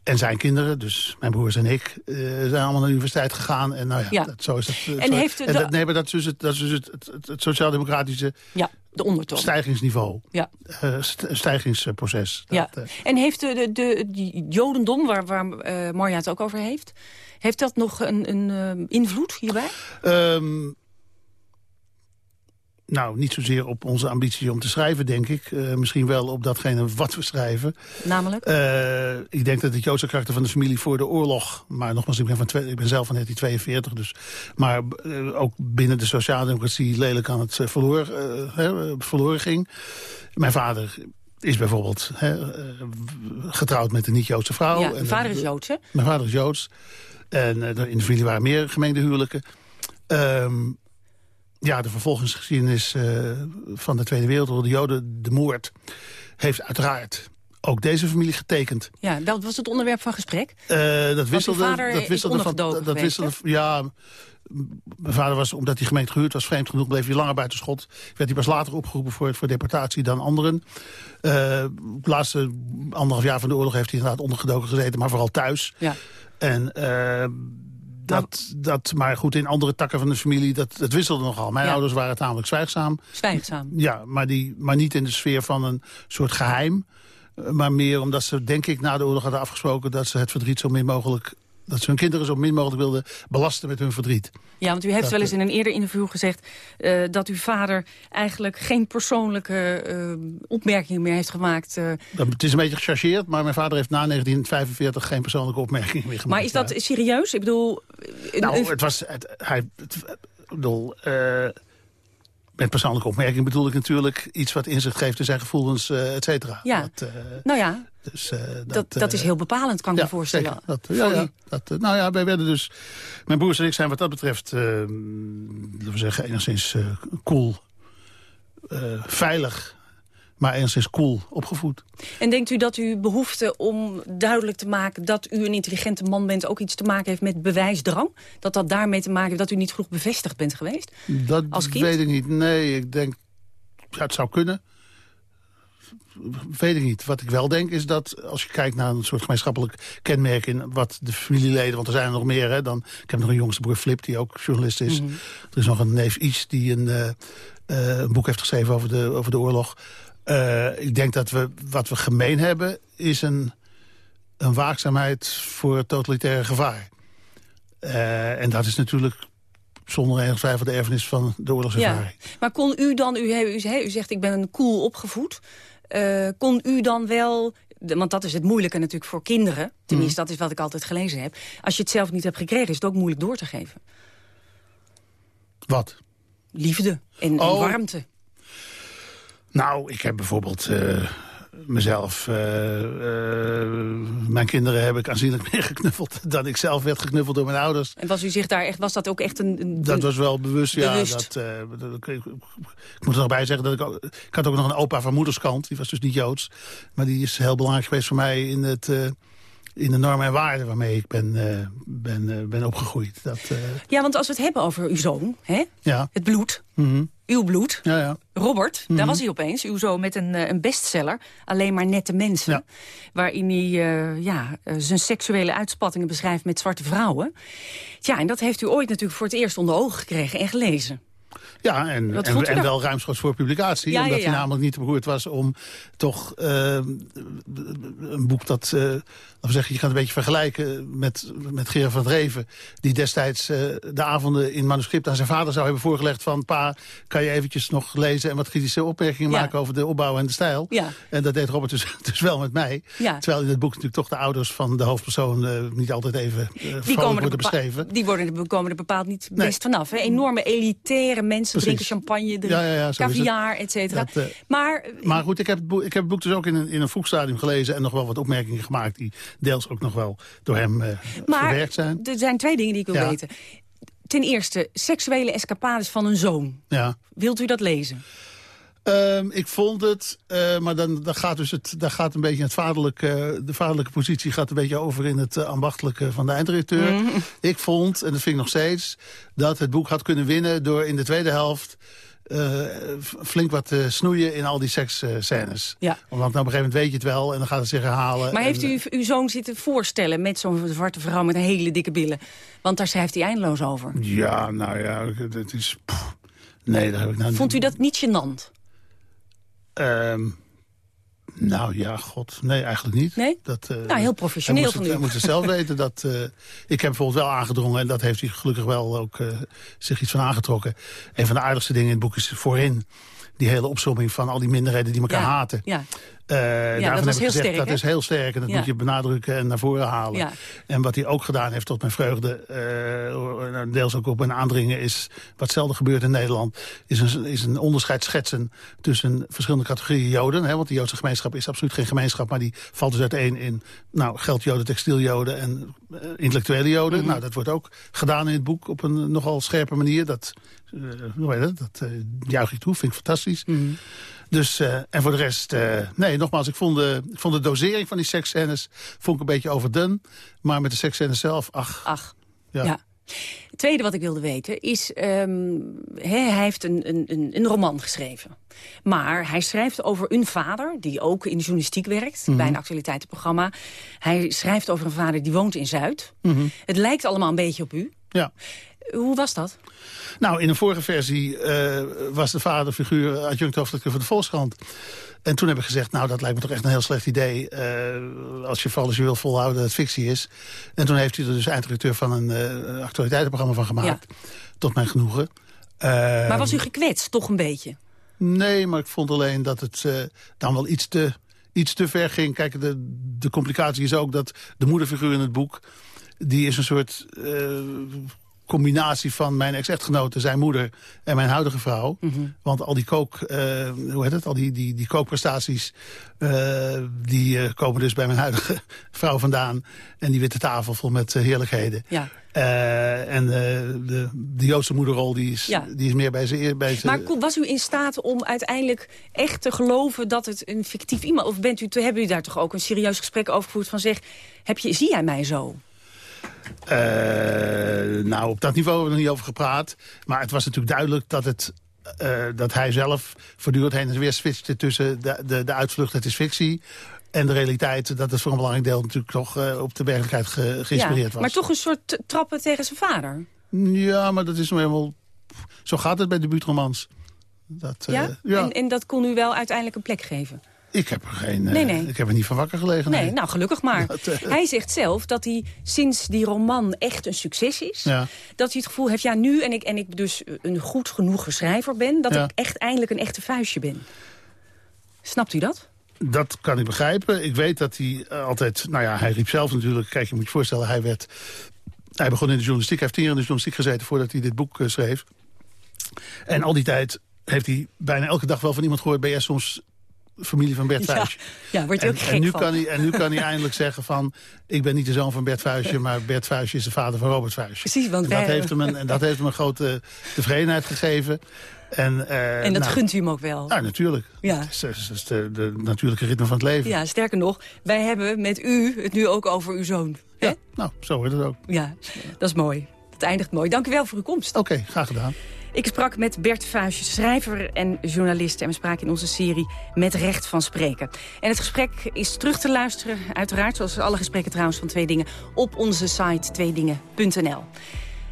En zijn kinderen, dus mijn broers en ik, uh, zijn allemaal naar de universiteit gegaan. En nou ja, ja. Dat, zo is het. En, heeft en dat, nee, maar dat is dus het, dat is dus het, het, het, het sociaal-democratische ja, de ondertoon. stijgingsniveau. Ja. Uh, stijgingsproces. Ja. Dat, uh, en heeft de, de, de, jodendom, waar, waar uh, Marja het ook over heeft... heeft dat nog een, een invloed hierbij? Um, nou, niet zozeer op onze ambitie om te schrijven, denk ik. Uh, misschien wel op datgene wat we schrijven. Namelijk? Uh, ik denk dat het Joodse karakter van de familie voor de oorlog... maar nogmaals, ik ben, van ik ben zelf van 1942, dus... maar uh, ook binnen de sociaaldemocratie lelijk aan het verloor, hè, verloren ging. Mijn vader is bijvoorbeeld hè, getrouwd met een niet-Joodse vrouw. Ja, mijn vader is Joods, hè? Mijn vader is Joods. En in de familie waren meer gemengde huwelijken. Um, ja, de vervolgingsgeschiedenis uh, van de Tweede Wereldoorlog, de Joden, de moord, heeft uiteraard ook deze familie getekend. Ja, dat was het onderwerp van gesprek? Uh, dat wisselde, dat wisselde van, dat, dat wisselde, ja, mijn vader was, omdat hij gemeente gehuurd was, vreemd genoeg, bleef hij langer buiten schot. Werd hij pas later opgeroepen voor, voor deportatie dan anderen. Uh, de laatste anderhalf jaar van de oorlog heeft hij inderdaad ondergedoken gezeten, maar vooral thuis. Ja. En uh, dat, dat, maar goed, in andere takken van de familie, dat, dat wisselde nogal. Mijn Ja. ouders waren tamelijk zwijgzaam. Zwijgzaam. Ja, maar, die, maar niet in de sfeer van een soort geheim. Eh, Maar meer omdat ze, denk ik, na de oorlog hadden afgesproken... dat ze het verdriet zo min mogelijk... dat ze hun kinderen zo min mogelijk wilden belasten met hun verdriet. Ja, want u heeft Dat, wel eens eh, in een eerder interview gezegd... eh, dat uw vader eigenlijk geen persoonlijke eh, opmerkingen meer heeft gemaakt. Dat- Het is een beetje gechargeerd, maar mijn vader heeft na 1945 geen persoonlijke opmerking meer gemaakt. maar is dat serieus? Ik bedoel... Nou, een- het was... Het, hij, het, ik bedoel, eh, met persoonlijke opmerking bedoel ik natuurlijk iets wat inzicht geeft in zijn gevoelens, eh et cetera. Ja. Dat, eh, nou ja, dus, dat, dat is heel bepalend, kan ik ja, me voorstellen. zeker. Dat, ja, ja, dat, nou ja, wij werden dus... Mijn broers en ik zijn wat dat betreft, laten we zeggen, enigszins cool, veilig, maar enigszins cool opgevoed. En denkt u dat uw behoefte om duidelijk te maken... dat u een intelligente man bent ook iets te maken heeft met bewijsdrang? Dat dat daarmee te maken heeft dat u niet genoeg bevestigd bent geweest? Dat Als kind? weet ik niet. Nee, ik denk, ja, het zou kunnen. Weet ik niet. Wat ik wel denk is dat als je kijkt naar een soort gemeenschappelijk kenmerk... in wat de familieleden, want er zijn er nog meer... Hè, dan, ik heb nog een jongste broer Flip, die ook journalist is. Mhm. Er is nog een neef Is, die een, eh, eh, een boek heeft geschreven over de, over de oorlog. Eh, ik denk dat we wat we gemeen hebben... is een, een waakzaamheid voor het totalitaire gevaar. Eh, en dat is natuurlijk zonder enige twijfel de erfenis van de oorlogservaring. Ja. Maar kon u dan, u, u, u zegt ik ben een cool opgevoed... Eh, kon u dan wel, want dat is het moeilijke natuurlijk voor kinderen... tenminste, Mhm. dat is wat ik altijd gelezen heb... als je het zelf niet hebt gekregen, is het ook moeilijk door te geven. Wat? Liefde en, en Oh. warmte. Nou, ik heb bijvoorbeeld eh, mezelf... eh, eh, mijn kinderen heb ik aanzienlijk meer geknuffeld... dan ik zelf werd geknuffeld door mijn ouders. En was u zich daar echt, was dat ook echt een... een Dat was wel bewust, ja. Dat, dat- ik, ik- ik moet er nog bij zeggen dat ik ook... Ik had ook nog een opa van moederskant, die was dus niet Joods. Maar die is heel belangrijk geweest voor mij in, het, in de normen en waarden waarmee ik ben, ben, ben opgegroeid. Dat, Ja, want als we het hebben over uw zoon, hè? ja. het bloed, Mhm. Uw bloed... ja, ja. Robert, daar Mhm. was hij opeens, uw zoon met een, eh, een bestseller. Alleen maar nette mensen. Ja. Waarin hij eh, ja, eh, zijn seksuele uitspattingen beschrijft met zwarte vrouwen. Ja, en dat heeft u ooit natuurlijk voor het eerst onder ogen gekregen en gelezen. Ja, en, en, wel ruimschoots voor publicatie. Ja, omdat ja, ja. hij namelijk niet te beroerd was om toch eh, een boek dat... laten we zeggen, je kan het een beetje vergelijken met, met Gerard van Dreven... die destijds eh, de avonden in manuscript aan zijn vader zou hebben voorgelegd... van pa, kan je eventjes nog lezen en wat kritische opmerkingen maken... over de opbouw en de stijl. Ja. En dat deed Robert dus, dus wel met mij. Terwijl in het boek natuurlijk toch de ouders van de hoofdpersoon... eh, niet altijd even Die worden beschreven. die worden er, komen er bepaald niet Nee. best vanaf. Hè? Enorme elitaire mensen Precies. drinken champagne, Ja, ja, ja, caviar, et cetera. Eh, maar eh, Maar goed, ik heb, het boek, ik heb het boek dus ook in een, in een vroeg stadium gelezen... en nog wel wat opmerkingen gemaakt die deels ook nog wel door hem Maar verwerkt zijn. er zijn twee dingen die ik wil Ja. weten. Ten eerste, seksuele escapades van een zoon. Ja. Wilt u dat lezen? Ehm, ik vond het, eh, maar dan, dan gaat dus het, daar gaat een beetje het vaderlijke, de vaderlijke positie gaat een beetje over in het eh, ambachtelijke van de eindredacteur. Mhm. Ik vond, en dat vind ik nog steeds, dat het boek had kunnen winnen door in de tweede helft eh, flink wat te snoeien in al die seksscènes. Ja. Omdat nou op een gegeven moment weet je het wel en dan gaat het zich herhalen. Maar heeft u uw zoon zitten voorstellen met zo'n zwarte vrouw met een hele dikke billen? Want daar schrijft hij eindeloos over. Ja, nou ja, het is... pff, nee, daar heb ik nou Vond u dat niet gênant? Ehm, nou ja, god. Nee, eigenlijk niet. Nee? Dat, eh, Nou, heel professioneel hij moest van het, u. Hij het zelf weten. Dat, eh, ik heb bijvoorbeeld wel aangedrongen, en dat heeft hij gelukkig wel ook eh, zich iets van aangetrokken. Een van de aardigste dingen in het boek is voorin. Die hele opzomming van al die minderheden die elkaar Ja, haten. Ja. Eh, daarvan was heb ik heel gezegd, sterk, Dat is heel sterk en dat Ja. moet je benadrukken en naar voren halen. Ja. En wat hij ook gedaan heeft tot mijn vreugde, eh, deels ook op mijn aandringen... is wat zelden gebeurt in Nederland, is een, is een onderscheid schetsen... tussen verschillende categorieën Joden. Hè, want de Joodse gemeenschap is absoluut geen gemeenschap... maar die valt dus uiteen in nou, geldjoden, textieljoden en eh, intellectuele Joden. Mhm. Nou, dat wordt ook gedaan in het boek op een nogal scherpe manier. Dat, hoe dat eh, juich ik toe, vind ik fantastisch. Mhm. Dus, eh, en voor de rest, eh, nee, nogmaals, ik vond, de, ik vond de dosering van die seksscènes vond ik een beetje overdone. Maar met de seksscènes zelf, ach. Ach, ja. ja. Het tweede wat ik wilde weten is... ehm, hij heeft een, een, een, een roman geschreven. Maar hij schrijft over een vader die ook in de journalistiek werkt... Mhm. bij een actualiteitenprogramma. Hij schrijft over een vader die woont in Zuid. Mhm. Het lijkt allemaal een beetje op u. Ja. Hoe was dat? Nou, in een vorige versie eh, was de vaderfiguur adjunct hoofdredacteur van de Volkskrant. En toen heb ik gezegd, nou, dat lijkt me toch echt een heel slecht idee... eh, als je vooral als je wil volhouden dat het fictie is. En toen heeft hij er dus eindredacteur van een eh, actualiteitenprogramma van gemaakt. Tot mijn genoegen. Maar was u gekwetst, toch een beetje? Nee, maar ik vond alleen dat het dan wel iets te, iets te ver ging. Kijk, de, de complicatie is ook dat de moederfiguur in het boek... die is een soort combinatie van mijn ex-echtgenote, zijn moeder... en mijn huidige vrouw. Want al die kook, eh, hoe heet het, al die, die, die kookprestaties... eh, die eh, komen dus bij mijn huidige vrouw vandaan. En die witte tafel vol met heerlijkheden. Ja. En de, de Joodse moederrol die is, Ja. die is meer bij zijn... Bij zijn Maar was u in staat om uiteindelijk echt te geloven dat het een fictief iemand... of bent u, te- hebben u daar toch ook een serieus gesprek over gevoerd van zeg... Heb je, zie jij mij zo? Eh, nou, op dat niveau hebben we er niet over gepraat. Maar het was natuurlijk duidelijk dat, het, eh, dat hij zelf voortdurend heen en weer switchte... tussen de, de, de uitvlucht, het is fictie... en de realiteit, dat het voor een belangrijk deel natuurlijk toch eh, op de werkelijkheid ge- geïnspireerd ja, was. maar toch een soort trappen tegen zijn vader. Ja, maar dat is nou helemaal... Zo gaat het bij debuutromans. Dat, ja? ja. En, en dat kon u wel uiteindelijk een plek geven? Ik heb er geen... eh, Nee, nee. Ik heb er niet van wakker gelegen. Nee, nou gelukkig maar. Dat, eh, Hij zegt zelf dat hij sinds die roman echt een succes is... Ja. dat hij het gevoel heeft, ja nu en ik, en ik dus een goed genoeg schrijver ben... dat Ja. ik echt eindelijk een echte vuistje ben. Snapt u dat? Dat kan ik begrijpen. Ik weet dat hij eh, altijd... Nou ja, hij riep zelf natuurlijk... Kijk, je moet je voorstellen, hij werd... Hij begon in de journalistiek. Hij heeft tien jaar in de journalistiek gezeten voordat hij dit boek schreef. En al die tijd heeft hij bijna elke dag wel van iemand gehoord... ben jij soms familie van Bert Vuijsje? ja, word je ook gek en nu van. Kan hij, en nu kan hij eindelijk zeggen van... ik ben niet de zoon van Bert Vuijsje... maar Bert Vuijsje is de vader van Robert Vuijsje. Precies, want en dat, wij- heeft hem een, en dat heeft hem een grote tevredenheid gegeven. En, eh, En dat nou, gunt u hem ook wel. Ja, natuurlijk. Ja. Het is, de, de natuurlijke ritme van het leven. Ja, sterker nog, wij hebben met u het nu ook over uw zoon. Hè? Ja, nou, zo wordt het ook. Ja, dat is mooi. Het eindigt mooi. Dank u wel voor uw komst. Oké, graag gedaan. Ik sprak met Bert Vuijsje, schrijver en journalist. En we spraken in onze serie Met Recht van Spreken. En het gesprek is terug te luisteren, uiteraard... zoals alle gesprekken trouwens van Twee Dingen... op onze site tweedingen.nl.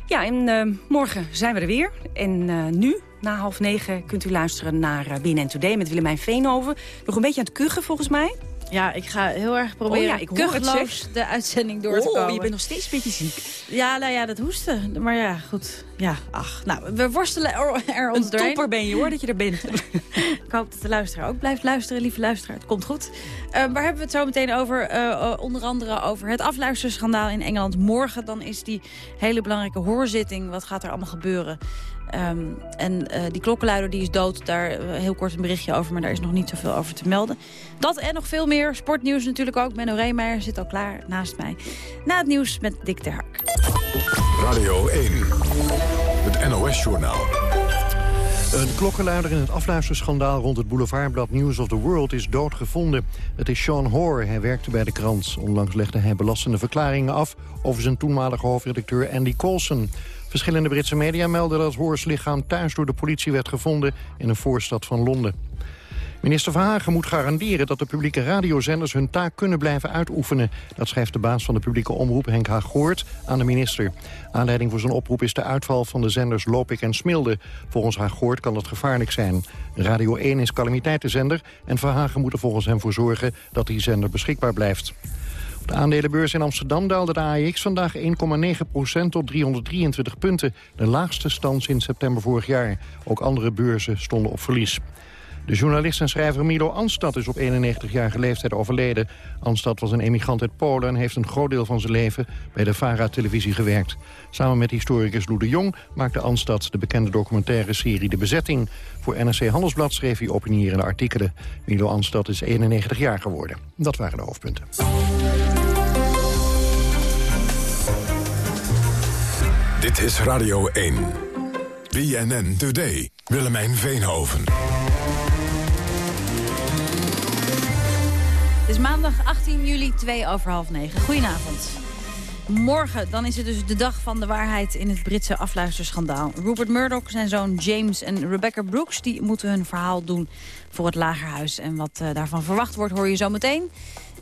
Ja, en eh, morgen zijn we er weer. En eh, nu na half negen kunt u luisteren naar uh, BNN Today met Willemijn Veenhoven. Nog een beetje aan het kuchen volgens mij. Ja, ik ga heel erg proberen oh ja, ik het de uitzending door te oh, komen. je bent nog steeds een beetje ziek. Ja, nou ja, dat hoesten. Maar ja, goed. Ja, ach. Nou, we worstelen er, er ons een doorheen. topper ben je hoor, dat je er bent. ik hoop dat de luisteraar ook blijft luisteren, lieve luisteraar. Het komt goed. Uh, waar hebben we het zo meteen over? Uh, onder andere over het afluisterschandaal in Engeland. Morgen dan is die hele belangrijke hoorzitting. Wat gaat er allemaal gebeuren? Um, en uh, die klokkenluider die is dood, daar heel kort een berichtje over... maar daar is nog niet zoveel over te melden. Dat en nog veel meer. Sportnieuws natuurlijk ook. Menno Reemeijer zit al klaar naast mij. Na het nieuws met Dick ter Hark. Radio 1, het NOS-journaal. Een klokkenluider in het afluisterschandaal rond het boulevardblad News of the World is doodgevonden. Het is Sean Hoare, hij werkte bij de krant. Onlangs legde hij belastende verklaringen af over zijn toenmalige hoofdredacteur Andy Coulson. Verschillende Britse media melden dat Hoors lichaam thuis door de politie werd gevonden in een voorstad van Londen. Minister Verhagen moet garanderen dat de publieke radiozenders hun taak kunnen blijven uitoefenen. Dat schrijft de baas van de publieke omroep Henk Haaghoort aan de minister. Aanleiding voor zijn oproep is de uitval van de zenders Lopik en Smilde. Volgens Haaghoort kan dat gevaarlijk zijn. Radio 1 is calamiteitenzender en Verhagen moet er volgens hem voor zorgen dat die zender beschikbaar blijft. Op de aandelenbeurs in Amsterdam daalde de AEX vandaag 1,9% tot 323 punten. De laagste stand sinds september vorig jaar. Ook andere beurzen stonden op verlies. De journalist en schrijver Milo Anstad is op 91-jarige leeftijd overleden. Anstad was een emigrant uit Polen en heeft een groot deel van zijn leven bij de VARA-televisie gewerkt. Samen met historicus Lou de Jong maakte Anstad de bekende documentaire serie De Bezetting. Voor NRC Handelsblad schreef hij opinierende artikelen. Milo Anstad is 91 jaar geworden. Dat waren de hoofdpunten. Dit is Radio 1. BNN Today. Willemijn Veenhoven. Is maandag 18 juli, 2 over half 9. Goedenavond. Morgen, dan is het dus de dag van de waarheid in het Britse afluisterschandaal. Rupert Murdoch, zijn zoon James en Rebecca Brooks... die moeten hun verhaal doen voor het Lagerhuis. En wat uh, daarvan verwacht wordt, hoor je zo meteen.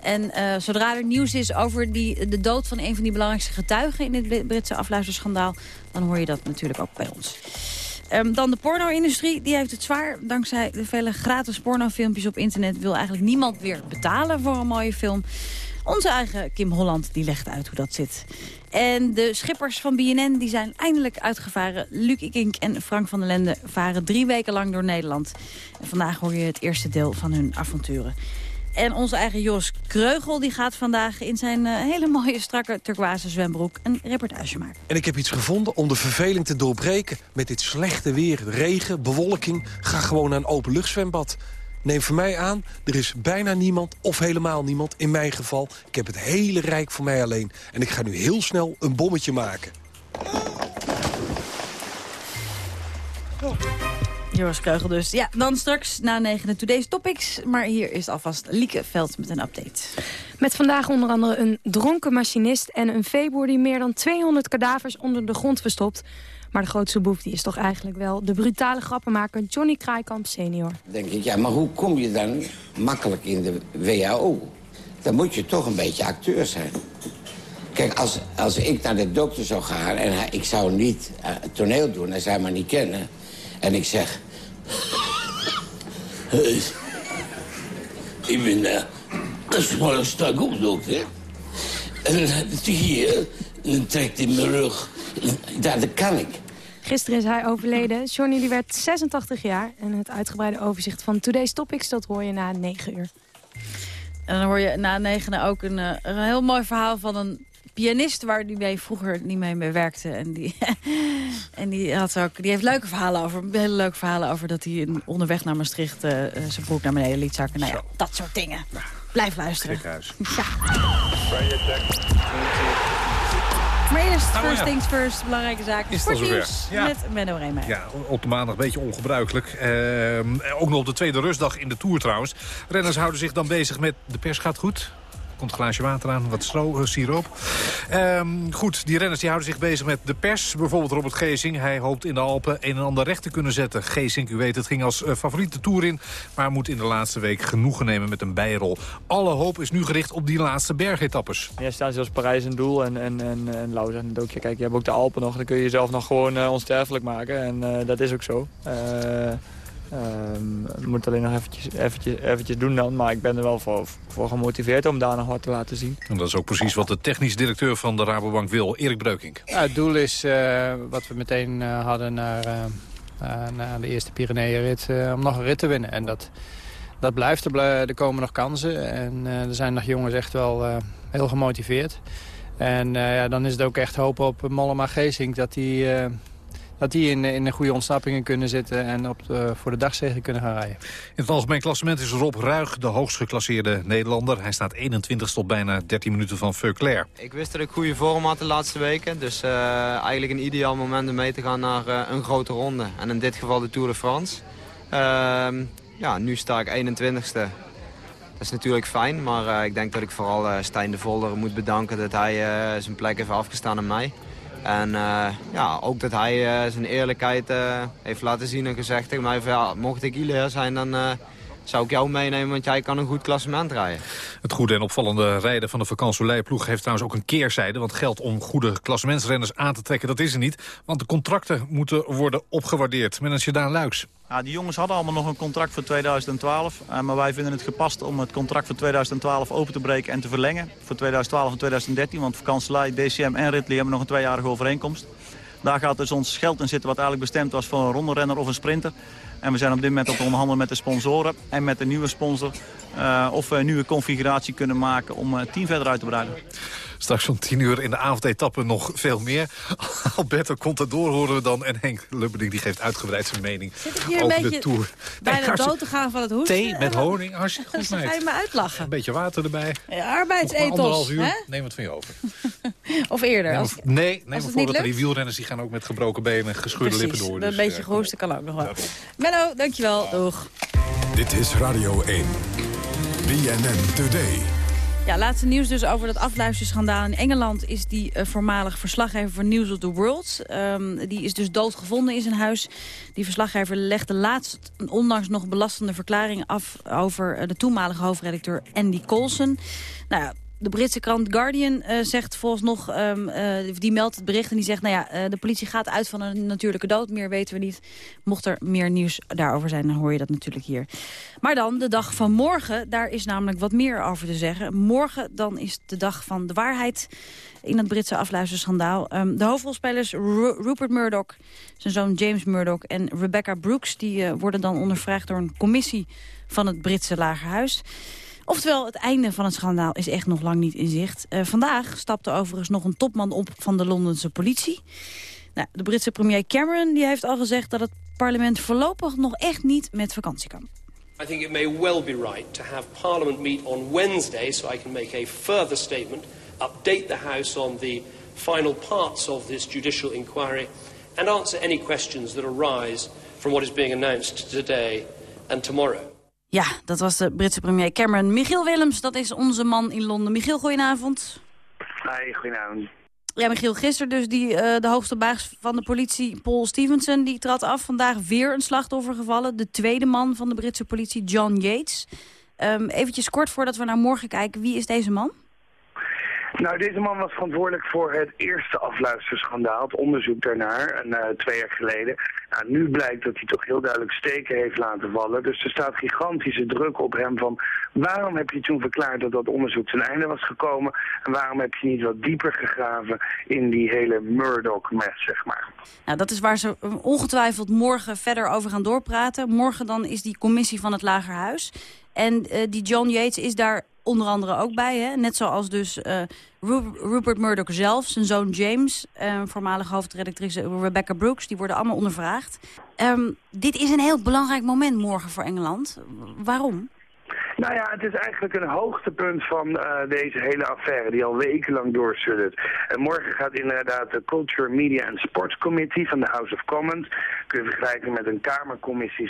En uh, zodra er nieuws is over die, de dood van een van die belangrijkste getuigen... in het Britse afluisterschandaal, dan hoor je dat natuurlijk ook bij ons. Um, dan de porno-industrie, die heeft het zwaar. Dankzij de vele gratis pornofilmpjes op internet... wil eigenlijk niemand weer betalen voor een mooie film. Onze eigen Kim Holland die legt uit hoe dat zit. En de schippers van BNN die zijn eindelijk uitgevaren. Luc Ikink en Frank van der Lende varen drie weken lang door Nederland. En vandaag hoor je het eerste deel van hun avonturen. En onze eigen Jos Kreugel die gaat vandaag in zijn uh, hele mooie strakke turquoise zwembroek een reportage maken. En ik heb iets gevonden om de verveling te doorbreken. Met dit slechte weer, regen, bewolking, ga gewoon naar een openluchtzwembad. Neem voor mij aan, er is bijna niemand of helemaal niemand in mijn geval. Ik heb het hele rijk voor mij alleen. En ik ga nu heel snel een bommetje maken. Oh. Joris Kreugel dus. Ja, dan straks na negen Today's Topics. Maar hier is alvast Lieke Veld met een update. Met vandaag onder andere een dronken machinist en een veeboer... die meer dan 200 kadavers onder de grond verstopt. Maar de grootste boef die is toch eigenlijk wel de brutale grappenmaker Johnny Kraaikamp senior. denk ik, ja, maar hoe kom je dan makkelijk in de WHO? Dan moet je toch een beetje acteur zijn. Kijk, als, als ik naar de dokter zou gaan en hij, ik zou niet uh, toneel doen... en zij maar niet kennen... en ik zeg... Ik ben uh, een smalle stak op, dokter. En hier en dan trekt hij mijn rug. Ja, dat kan ik. Gisteren is hij overleden. Johnny die werd 86 jaar. En het uitgebreide overzicht van Today's Topics, dat hoor je na 9 uur. En dan hoor je na 9 ook een, uh, een heel mooi verhaal van een pianist waar die mee vroeger niet mee, mee werkte. En die, en die, had ook, die heeft leuke verhalen over, hele leuke verhalen over dat hij onderweg naar Maastricht uh, zijn broek naar beneden liet zakken. Nou ja, dat soort dingen. Blijf luisteren. Ja. Maar eerst, Nou, first ja. things first, belangrijke zaak. Is Sportnieuws? Ja. met Menno Reemeyer. Ja, op de maandag een beetje ongebruikelijk. Ehm, ook nog op de tweede rustdag in de Tour trouwens. Renners houden zich dan bezig met... De pers gaat goed? Komt een glaasje water aan, wat stro, siroop. Ehm, goed, die renners die houden zich bezig met de pers. Bijvoorbeeld Robert Geesing. Hij hoopt in de Alpen een en ander recht te kunnen zetten. Geesing, u weet, het ging als uh, favoriete tour in... maar moet in de laatste week genoegen nemen met een bijrol. Alle hoop is nu gericht op die laatste bergetappes. Ja, staan zoals Parijs een doel en, en, en, en zegt ook... kijk, je hebt ook de Alpen nog, dan kun je jezelf nog gewoon uh, onsterfelijk maken. En dat is ook zo. Um, moet alleen nog eventjes, eventjes, eventjes doen dan. Maar ik ben er wel voor, voor gemotiveerd om daar nog wat te laten zien. En dat is ook precies wat de technisch directeur van de Rabobank wil, Erik Breukink. Ja, het doel is uh, wat we meteen uh, hadden naar, uh, naar de eerste Pyreneeënrit... om nog een rit te winnen. En dat, dat blijft. Er, er komen nog kansen. En er zijn nog jongens echt wel heel gemotiveerd. En ja, dan is het ook echt hopen op Mollema Geesink dat hij dat die in, in goede ontsnappingen kunnen zitten en op de, voor de dagzegen kunnen gaan rijden. In het algemeen klassement is Rob Ruig de hoogst geclasseerde Nederlander. Hij staat 21 tot bijna 13 minuten van Veuclair. Ik wist dat ik goede vorm had de laatste weken. Dus uh, eigenlijk een ideaal moment om mee te gaan naar uh, een grote ronde. En in dit geval de Tour de France. Uh, ja, nu sta ik 21ste. Dat is natuurlijk fijn, maar uh, ik denk dat ik vooral Stijn de Volder moet bedanken dat hij zijn plek heeft afgestaan aan mij. En uh, ja, ook dat hij uh, zijn eerlijkheid uh, heeft laten zien en gezegd tegen mij... Mocht ik Ilir zijn, dan zou ik jou meenemen, want jij kan een goed klassement rijden. Het goede en opvallende rijden van de vakantieleiploeg heeft trouwens ook een keerzijde. Want geld om goede klassementsrenners aan te trekken, dat is er niet. Want de contracten moeten worden opgewaardeerd. Manager Daan Luiks. Ja, die jongens hadden allemaal nog een contract voor 2012. Uh, maar wij vinden het gepast om het contract voor 2012 open te breken en te verlengen. Voor 2012 en 2013. Want vakantielei, DCM en Ridley hebben nog een tweejarige overeenkomst. Daar gaat dus ons geld in zitten wat eigenlijk bestemd was voor een ronderenner of een sprinter. En we zijn op dit moment op het onderhandelen met de sponsoren en met de nieuwe sponsor... Uh, of we een nieuwe configuratie kunnen maken om het team verder uit te breiden. Straks om tien uur in de avondetappe nog veel meer. Alberto Contador horen we dan. En Henk Lubberding die geeft uitgebreid zijn mening over de Tour. bijna dood te gaan van het hoesten? Thee met honing, hartstikke goed meid. ga je me uitlachen. Een beetje water erbij. Arbeidsethos. anderhalf uur, hè? neem het van je over. of eerder. Neem, als, nee, neem me voor dat die wielrenners die gaan ook met gebroken benen, gescheurde lippen door. Dus, een beetje hoesten kan ook nog wel. Menno, dankjewel. Doeg. Dit is Radio 1. BNN Today. Ja, laatste nieuws dus over dat afluisterschandaal in Engeland... is die uh, voormalig verslaggever van News of the World. Um, die is dus doodgevonden in zijn huis. Die verslaggever legde laatst een ondanks nog belastende verklaring af... over uh, de toenmalige hoofdredacteur Andy Coulson. Nou ja, de Britse krant Guardian uh, zegt volgens nog, um, uh, die meldt het bericht en die zegt, nou ja, uh, de politie gaat uit van een natuurlijke dood. Meer weten we niet. Mocht er meer nieuws daarover zijn, dan hoor je dat natuurlijk hier. Maar dan, de dag van morgen, daar is namelijk wat meer over te zeggen. Morgen dan is de dag van de waarheid in het Britse afluisterschandaal. Um, de hoofdrolspelers Ru Rupert Murdoch, zijn zoon James Murdoch en Rebecca Brooks... die worden dan ondervraagd door een commissie van het Britse Lagerhuis. Oftewel, het einde van het schandaal is echt nog lang niet in zicht. Uh, vandaag stapte overigens nog een topman op van de Londense politie. Nou, de Britse premier Cameron die heeft al gezegd dat het parlement voorlopig nog echt niet met vakantie kan. I think it may well be right to have Parliament meet on Wednesday so I can make a further statement, update the House on the final parts of this judicial inquiry and answer any questions that arise from what is being announced today and tomorrow. Ja, dat was de Britse premier Cameron. Michiel Willems, dat is onze man in Londen. Michiel, goedenavond. Hi, goedenavond. Ja, Michiel, gisteren dus die, uh, de hoogste baas van de politie, Paul Stevenson, die trad af. Vandaag weer een slachtoffer gevallen. De tweede man van de Britse politie, John Yates. Um, eventjes kort voordat we naar morgen kijken, wie is deze man? Nou, deze man was verantwoordelijk voor het eerste afluisterschandaal, het onderzoek daarnaar, een, uh, twee jaar geleden. Nou, nu blijkt dat hij toch heel duidelijk steken heeft laten vallen. Dus er staat gigantische druk op hem van waarom heb je toen verklaard dat dat onderzoek ten einde was gekomen en waarom heb je niet wat dieper gegraven in die hele Murdoch-mess, zeg maar. Nou, dat is waar ze ongetwijfeld morgen verder over gaan doorpraten. Morgen dan is die commissie van het Lagerhuis. En uh, die John Yates is daar onder andere ook bij. Hè? Net zoals dus uh, Rupert Murdoch zelf, zijn zoon James... Uh, voormalig hoofdredactrice Rebecca Brooks, die worden allemaal ondervraagd. Um, dit is een heel belangrijk moment morgen voor Engeland. Waarom? Nou ja, het is eigenlijk een hoogtepunt van uh, deze hele affaire die al wekenlang doorsuddert. En morgen gaat inderdaad de Culture, Media and Sports Committee van de House of Commons, kun je vergelijken met een kamercommissie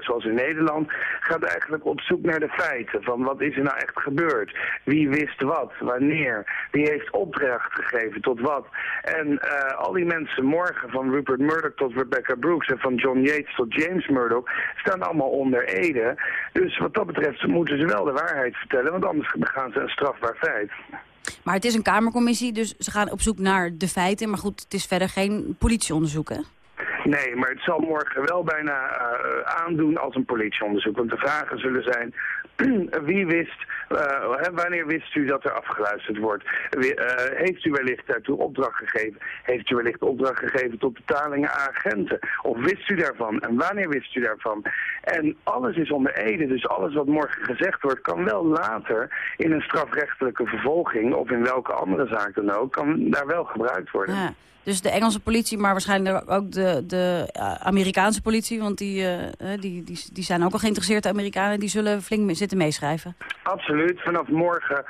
zoals in Nederland, gaat eigenlijk op zoek naar de feiten van wat is er nou echt gebeurd. Wie wist wat, wanneer, wie heeft opdracht gegeven tot wat. En uh, al die mensen morgen, van Rupert Murdoch tot Rebecca Brooks en van John Yates tot James Murdoch, staan allemaal onder Ede. Dus wat dat betreft moeten ze wel de waarheid vertellen, want anders begaan ze een strafbaar feit. Maar het is een Kamercommissie, dus ze gaan op zoek naar de feiten. Maar goed, het is verder geen politieonderzoek, hè? Nee, maar het zal morgen wel bijna uh, aandoen als een politieonderzoek. Want de vragen zullen zijn, wie wist, uh, wanneer wist u dat er afgeluisterd wordt? Uh, heeft u wellicht daartoe opdracht gegeven? Heeft u wellicht opdracht gegeven tot betalingen aan agenten? Of wist u daarvan? En wanneer wist u daarvan? En alles is onder ede, dus alles wat morgen gezegd wordt... kan wel later in een strafrechtelijke vervolging... of in welke andere zaak dan ook, kan daar wel gebruikt worden. Ja. Dus de Engelse politie, maar waarschijnlijk ook de, de Amerikaanse politie... want die, uh, die, die, die zijn ook al geïnteresseerd, Amerikanen... die zullen flink zitten meeschrijven. Absoluut. Vanaf morgen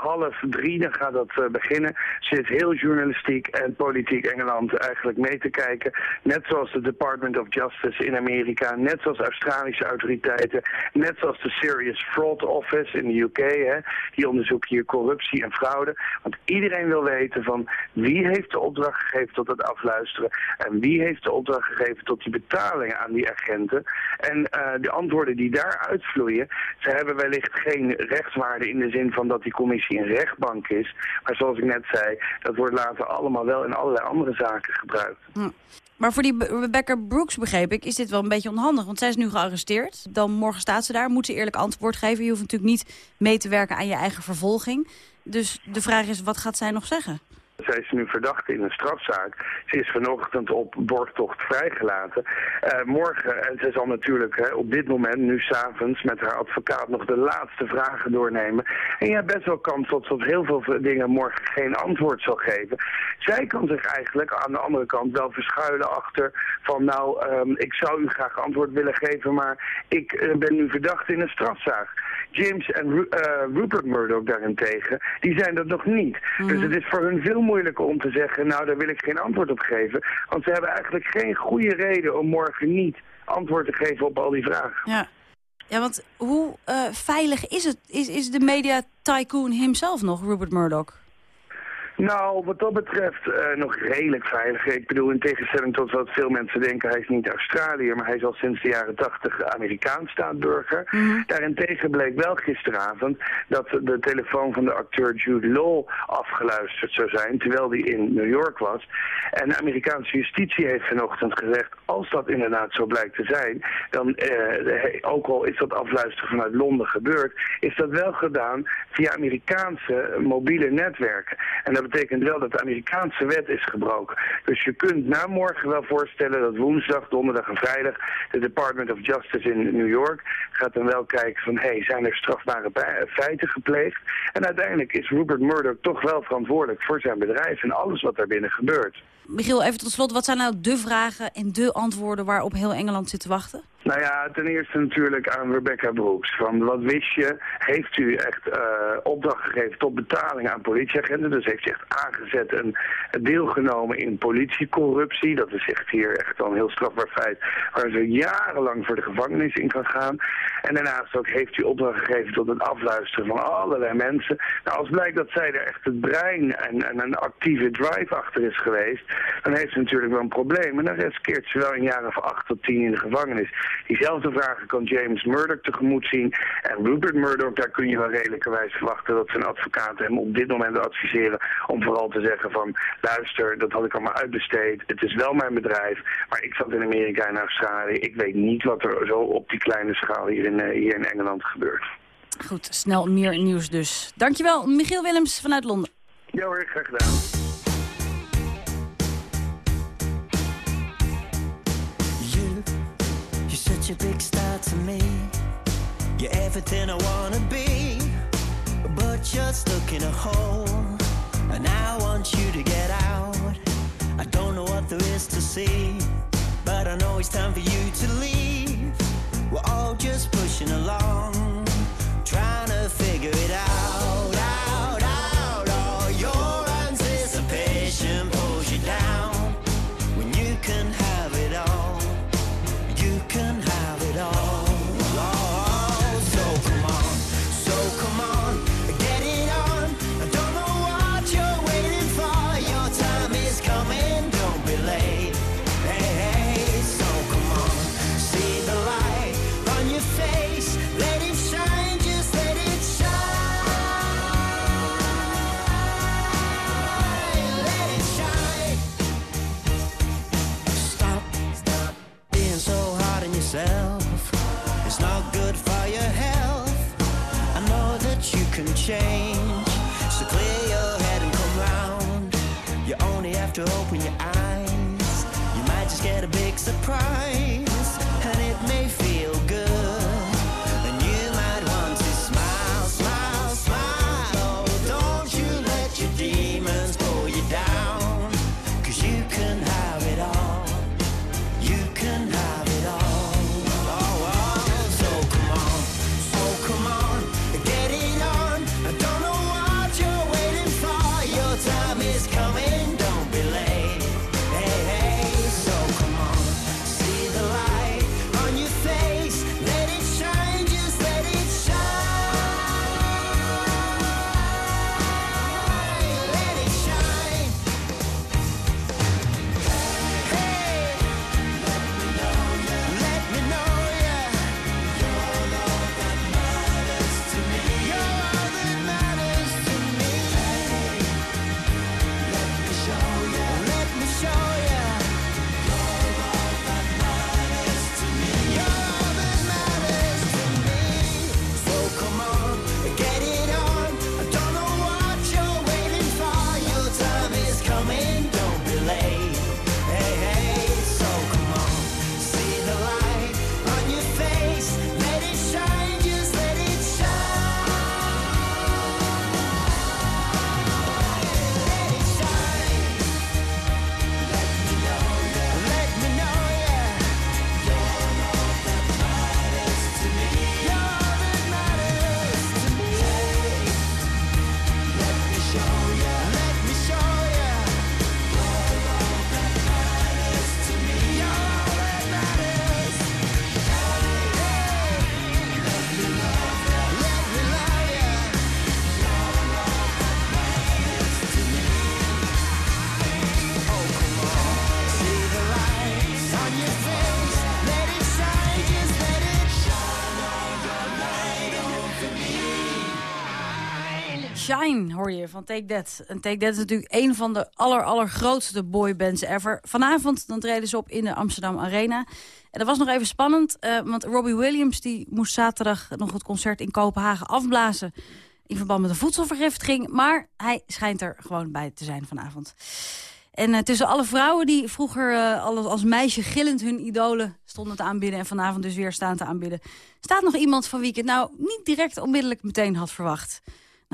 half drie dan gaat dat beginnen. Zit heel journalistiek en politiek Engeland eigenlijk mee te kijken. Net zoals de Department of Justice in Amerika. Net zoals Australische autoriteiten. Net zoals de Serious Fraud Office in de UK. Hè. Die onderzoeken hier corruptie en fraude. Want iedereen wil weten van wie heeft de opdracht gegeven tot het afluisteren. En wie heeft de opdracht gegeven tot die betalingen aan die agenten. En uh, de antwoorden die daaruit vloeien, ze hebben wellicht geen rechtswaarde in de zin van dat die commissie een rechtbank is. Maar zoals ik net zei, dat wordt later allemaal wel in allerlei andere zaken gebruikt. Hm. Maar voor die Rebecca Brooks, begreep ik, is dit wel een beetje onhandig. Want zij is nu gearresteerd. Dan morgen staat ze daar, moet ze eerlijk antwoord geven. Je hoeft natuurlijk niet mee te werken aan je eigen vervolging. Dus de vraag is, wat gaat zij nog zeggen? Zij is nu verdachte in een strafzaak. Ze is vanochtend op borgtocht vrijgelaten. Uh, morgen, en ze zal natuurlijk hè, op dit moment, nu s'avonds, met haar advocaat nog de laatste vragen doornemen. En je hebt best wel kans dat ze op heel veel dingen morgen geen antwoord zal geven. Zij kan zich eigenlijk aan de andere kant wel verschuilen achter van nou, um, ik zou u graag antwoord willen geven, maar ik uh, ben nu verdachte in een strafzaak. James en Ru uh, Rupert Murdoch daarentegen, die zijn dat nog niet. Mm -hmm. Dus het is voor hun veel moeilijker om te zeggen, nou daar wil ik geen antwoord op geven. Want ze hebben eigenlijk geen goede reden om morgen niet antwoord te geven op al die vragen. Ja, ja want hoe uh, veilig is, het, is, is de media tycoon himself nog, Rupert Murdoch? Nou, wat dat betreft uh, nog redelijk veilig. Ik bedoel, in tegenstelling tot wat veel mensen denken, hij is niet Australiër, maar hij is al sinds de jaren tachtig Amerikaans staatsburger. Mm -hmm. Daarentegen bleek wel gisteravond dat de telefoon van de acteur Jude Law afgeluisterd zou zijn, terwijl die in New York was. En de Amerikaanse justitie heeft vanochtend gezegd, als dat inderdaad zo blijkt te zijn, dan, uh, ook al is dat afluisteren vanuit Londen gebeurd, is dat wel gedaan via Amerikaanse mobiele netwerken. En betekent wel dat de Amerikaanse wet is gebroken. Dus je kunt na morgen wel voorstellen dat woensdag, donderdag en vrijdag de Department of Justice in New York gaat dan wel kijken van hé, hey, zijn er strafbare feiten gepleegd? En uiteindelijk is Rupert Murdoch toch wel verantwoordelijk voor zijn bedrijf en alles wat daar binnen gebeurt. Michiel, even tot slot, wat zijn nou de vragen en de antwoorden waarop heel Engeland zit te wachten? Nou ja, ten eerste natuurlijk aan Rebecca Brooks. Van wat wist je? Heeft u echt uh, opdracht gegeven tot betaling aan politieagenten? Dus heeft u echt aangezet en deelgenomen in politiecorruptie? Dat is echt hier echt al een heel strafbaar feit waar ze jarenlang voor de gevangenis in kan gaan. En daarnaast ook heeft u opdracht gegeven tot het afluisteren van allerlei mensen. Nou, als blijkt dat zij er echt het brein en, en een actieve drive achter is geweest, dan heeft ze natuurlijk wel een probleem. En dan riskeert ze wel een jaar of acht tot tien in de gevangenis. Diezelfde vragen kan James Murdoch tegemoet zien. En Rupert Murdoch, daar kun je wel redelijkerwijs verwachten dat zijn advocaten hem op dit moment adviseren om vooral te zeggen van luister, dat had ik allemaal uitbesteed. Het is wel mijn bedrijf, maar ik zat in Amerika en Australië. Ik weet niet wat er zo op die kleine schaal hier in, uh, hier in Engeland gebeurt. Goed, snel meer nieuws dus. Dankjewel, Michiel Willems vanuit Londen. Ja hoor, graag gedaan. A big star to me. You're everything I wanna be, but you're stuck in a hole, and I want you to get out. I don't know what there is to see, but I know it's time for you to leave. We're all just pushing along, trying to figure it out, out, change. So clear your head and come round. You only have to open your eyes. You might just get a big surprise. Shine hoor je van Take That. En Take That is natuurlijk een van de aller, allergrootste boybands ever. Vanavond dan treden ze op in de Amsterdam Arena. En dat was nog even spannend, eh, want Robbie Williams die moest zaterdag nog het concert in Kopenhagen afblazen. In verband met een voedselvergiftiging. Maar hij schijnt er gewoon bij te zijn vanavond. En eh, tussen alle vrouwen die vroeger al als meisje gillend hun idolen stonden te aanbidden... en vanavond dus weer staan te aanbidden... staat nog iemand van wie ik het nou niet direct onmiddellijk meteen had verwacht.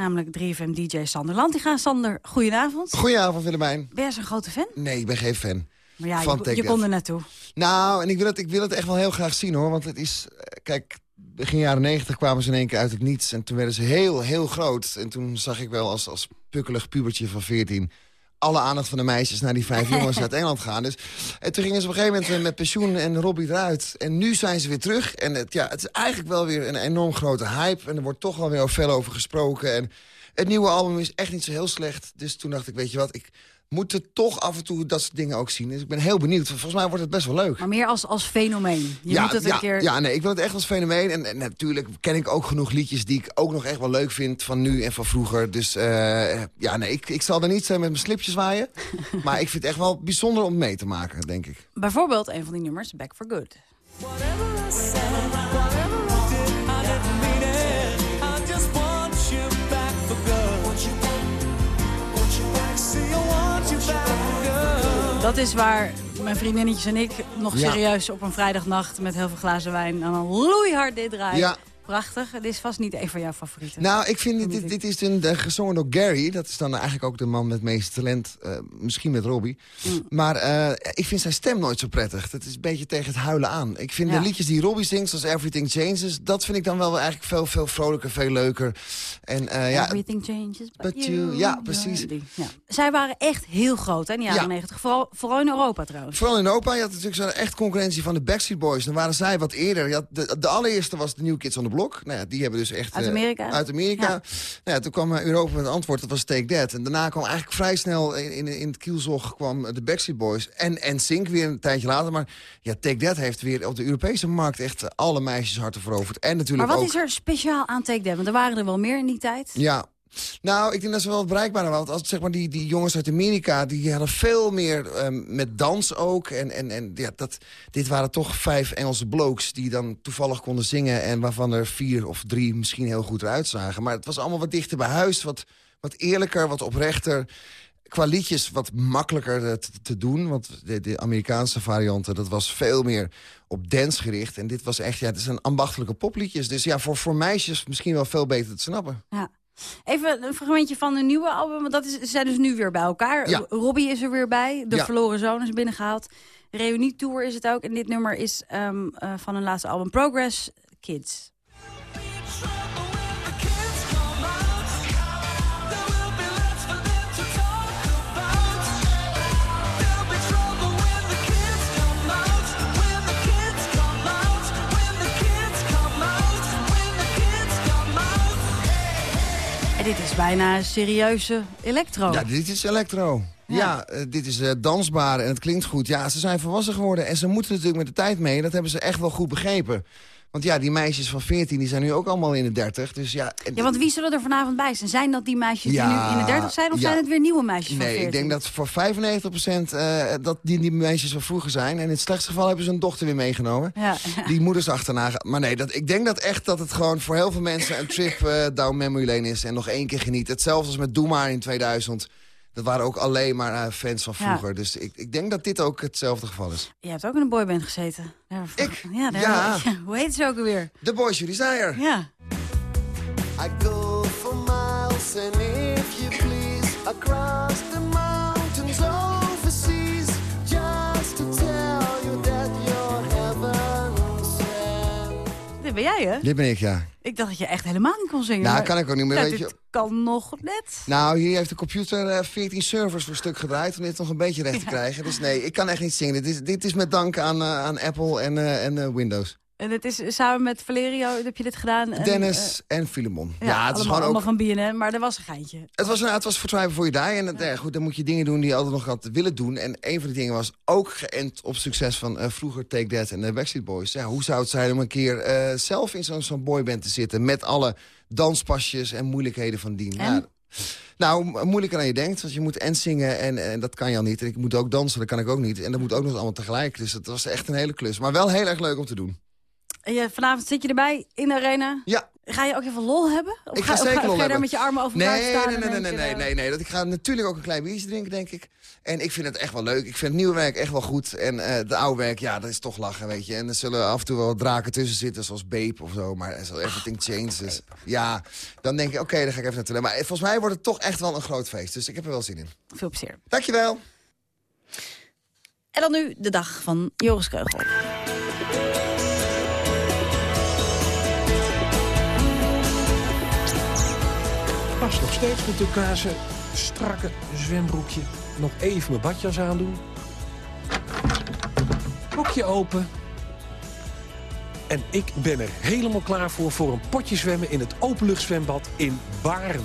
Namelijk 3FM-dj Sander Lantinga. Sander, goedenavond. Goedenavond, Willemijn. Ben jij zo'n grote fan? Nee, ik ben geen fan. Maar ja, van je, je kon er naartoe. Nou, en ik wil, het, ik wil het echt wel heel graag zien, hoor. Want het is... eh, Kijk, begin jaren negentig kwamen ze in één keer uit het niets. En toen werden ze heel, heel groot. En toen zag ik wel als, als pukkelig pubertje van 14 alle aandacht van de meisjes naar die vijf jongens uit Engeland gaan. Dus, en toen gingen ze op een gegeven moment eh, met pensioen en Robbie eruit. En nu zijn ze weer terug. En het, ja, het is eigenlijk wel weer een enorm grote hype. En er wordt toch wel weer veel over gesproken. En het nieuwe album is echt niet zo heel slecht. Dus toen dacht ik, weet je wat, ik moet er toch af en toe dat soort dingen ook zien. Dus ik ben heel benieuwd. Volgens mij wordt het best wel leuk. Maar meer als, als fenomeen. Je ja, moet het ja, een keer... ja, nee, ik wil het echt als fenomeen. En, en natuurlijk ken ik ook genoeg liedjes die ik ook nog echt wel leuk vind van nu en van vroeger. Dus eh, ja, nee, ik, ik zal er niet zijn met mijn slipjes zwaaien. maar ik vind het echt wel bijzonder om mee te maken, denk ik. Bijvoorbeeld een van die nummers, Back for Good. Dat is waar mijn vriendinnetjes en ik nog Ja. serieus op een vrijdagnacht... met heel veel glazen wijn en dan loeihard dit draaien. Ja. Prachtig. Het is vast niet een van jouw favorieten. Nou, ik vind dit, dit, dit is een, de, gezongen door Gary. Dat is dan eigenlijk ook de man met het meeste talent. eh, misschien met Robbie. Mm. Maar eh, ik vind zijn stem nooit zo prettig. Dat is een beetje tegen het huilen aan. Ik vind Ja. de liedjes die Robbie zingt, zoals Everything Changes... dat vind ik dan wel eigenlijk veel, veel vrolijker, veel leuker. En eh, ja, Everything changes but, But you. you- ja, precies. Ja. Zij waren echt heel groot hè, in de jaren Ja. 90. Vooral, vooral in Europa trouwens. Vooral in Europa, je had natuurlijk zo'n echt concurrentie van de Backstreet Boys. Dan waren zij wat eerder. Je had de, de allereerste was de New Kids on the Block. Nou ja, die hebben dus echt... Uit eh, Amerika. uit Amerika. Ja. Nou ja, toen kwam eh, Europa met het antwoord, dat was Take That. En daarna kwam eigenlijk vrij snel in, in, in het kielzog kwam de Backstreet Boys. En, en Sync weer een tijdje later. Maar ja, Take That heeft weer op de Europese markt echt eh, alle meisjes harten veroverd. En Maar natuurlijk wat ook... is er speciaal aan Take That? Want er waren er wel meer in die tijd. Ja. Nou, ik denk dat ze wel bereikbaar waren. Want als, zeg maar, die, die jongens uit Amerika, die hadden veel meer ehm, met dans ook. En, en, en ja, dat, dit waren toch vijf Engelse blokes die dan toevallig konden zingen... en waarvan er vier of drie misschien heel goed eruit zagen. Maar het was allemaal wat dichter bij huis, wat, wat eerlijker, wat oprechter. Qua liedjes wat makkelijker te, te doen. Want de, de Amerikaanse varianten, dat was veel meer op dance gericht. En dit was echt, ja, het zijn ambachtelijke popliedjes. Dus ja, voor, voor meisjes misschien wel veel beter te snappen. Ja. Even een fragmentje van een nieuwe album. Want dat is, ze zijn dus nu weer bij elkaar. Ja. Robbie is er weer bij. De Ja. verloren zoon is binnengehaald. Reunie Tour is het ook. En dit nummer is ehm, eh, van hun laatste album Progress Kids. En dit is bijna serieuze electro. Ja, dit is electro. Ja, eh, dit is eh, dansbaar en het klinkt goed. Ja, ze zijn volwassen geworden en ze moeten natuurlijk met de tijd mee. Dat hebben ze echt wel goed begrepen. Want ja, die meisjes van 14 die zijn nu ook allemaal in de 30. Dus ja, Ja, want wie zullen er vanavond bij zijn? Zijn dat die meisjes Ja, die nu in de 30 zijn? Of ja. zijn het weer nieuwe meisjes van Nee, 14? ik denk dat voor 95% eh dat die, die meisjes van vroeger zijn. En in het slechtste geval hebben ze een dochter weer meegenomen. Ja. Die moeders achterna gaan. Maar nee, dat, ik denk dat echt dat het gewoon voor heel veel mensen een trip eh, down memory lane is. En nog één keer genieten. Hetzelfde als met Doe Maar in 2000. Dat waren ook alleen maar eh, fans van Ja. vroeger. Dus ik, ik denk dat dit ook hetzelfde geval is. Je hebt ook in een boyband gezeten. ik? Ja, daar, Ja. Hoe heet ze ook alweer? The Boys You Desire. Ja. I go for miles and if you please across Dit ben jij, hè? Dit ben ik, ja. Ik dacht dat je echt helemaal niet kon zingen. Nou, maar- kan ik ook niet meer, Ja, weet dit je. kan nog net. Nou, hier heeft de computer eh, 14 servers voor stuk gedraaid... om dit nog een beetje recht te krijgen. Dus nee, ik kan echt niet zingen. Dit is, dit is met dank aan, eh, aan Apple en, eh, en Windows. En het is samen met Valerio heb je dit gedaan. En, Dennis en Filemon. eh, Ja, ja, het is gewoon ook... allemaal van BNN, maar er was een geintje. Het was, nou, het was voor Before You Die. En het, eh, goed, dan moet je dingen doen die je altijd nog had willen doen. En een van die dingen was ook geënt op succes van eh, vroeger Take That en de Backstreet Boys. Ja, hoe zou het zijn om een keer eh, zelf in zo'n zo'n boyband te zitten... met alle danspasjes en moeilijkheden van dien. En? Nou, mo- moeilijker dan je denkt. Want je moet en zingen en, en dat kan je al niet. En ik moet ook dansen, dat kan ik ook niet. En dat moet ook nog allemaal tegelijk. Dus het was echt een hele klus. Maar wel heel erg leuk om te doen. En je, vanavond zit je erbij in de arena. Ja. Ga je ook even lol hebben? Of Ik ga zeker of lol ga je daar met je armen over elkaar nee, staan? Nee, nee, nee, nee, je, nee, nee, nee. Dat, ik ga natuurlijk ook een klein biertje drinken, denk ik. En ik vind het echt wel leuk. Ik vind het nieuwe werk echt wel goed. En eh het oude werk, ja, dat is toch lachen, weet je. En er zullen af en toe wel wat draken tussen zitten, zoals Babe of zo. Maar zo everything changes. Ja, dan denk ik, oké, dan ga ik even naartoe. Maar volgens mij wordt het toch echt wel een groot feest. Dus ik heb er wel zin in. Veel plezier. Dankjewel. En dan nu de dag van Joris Kreugel. Nog steeds met de kazen, strakke zwembroekje. Nog even mijn badjas aandoen. Hokje open. En ik ben er helemaal klaar voor voor een potje zwemmen in het openluchtzwembad in Baren.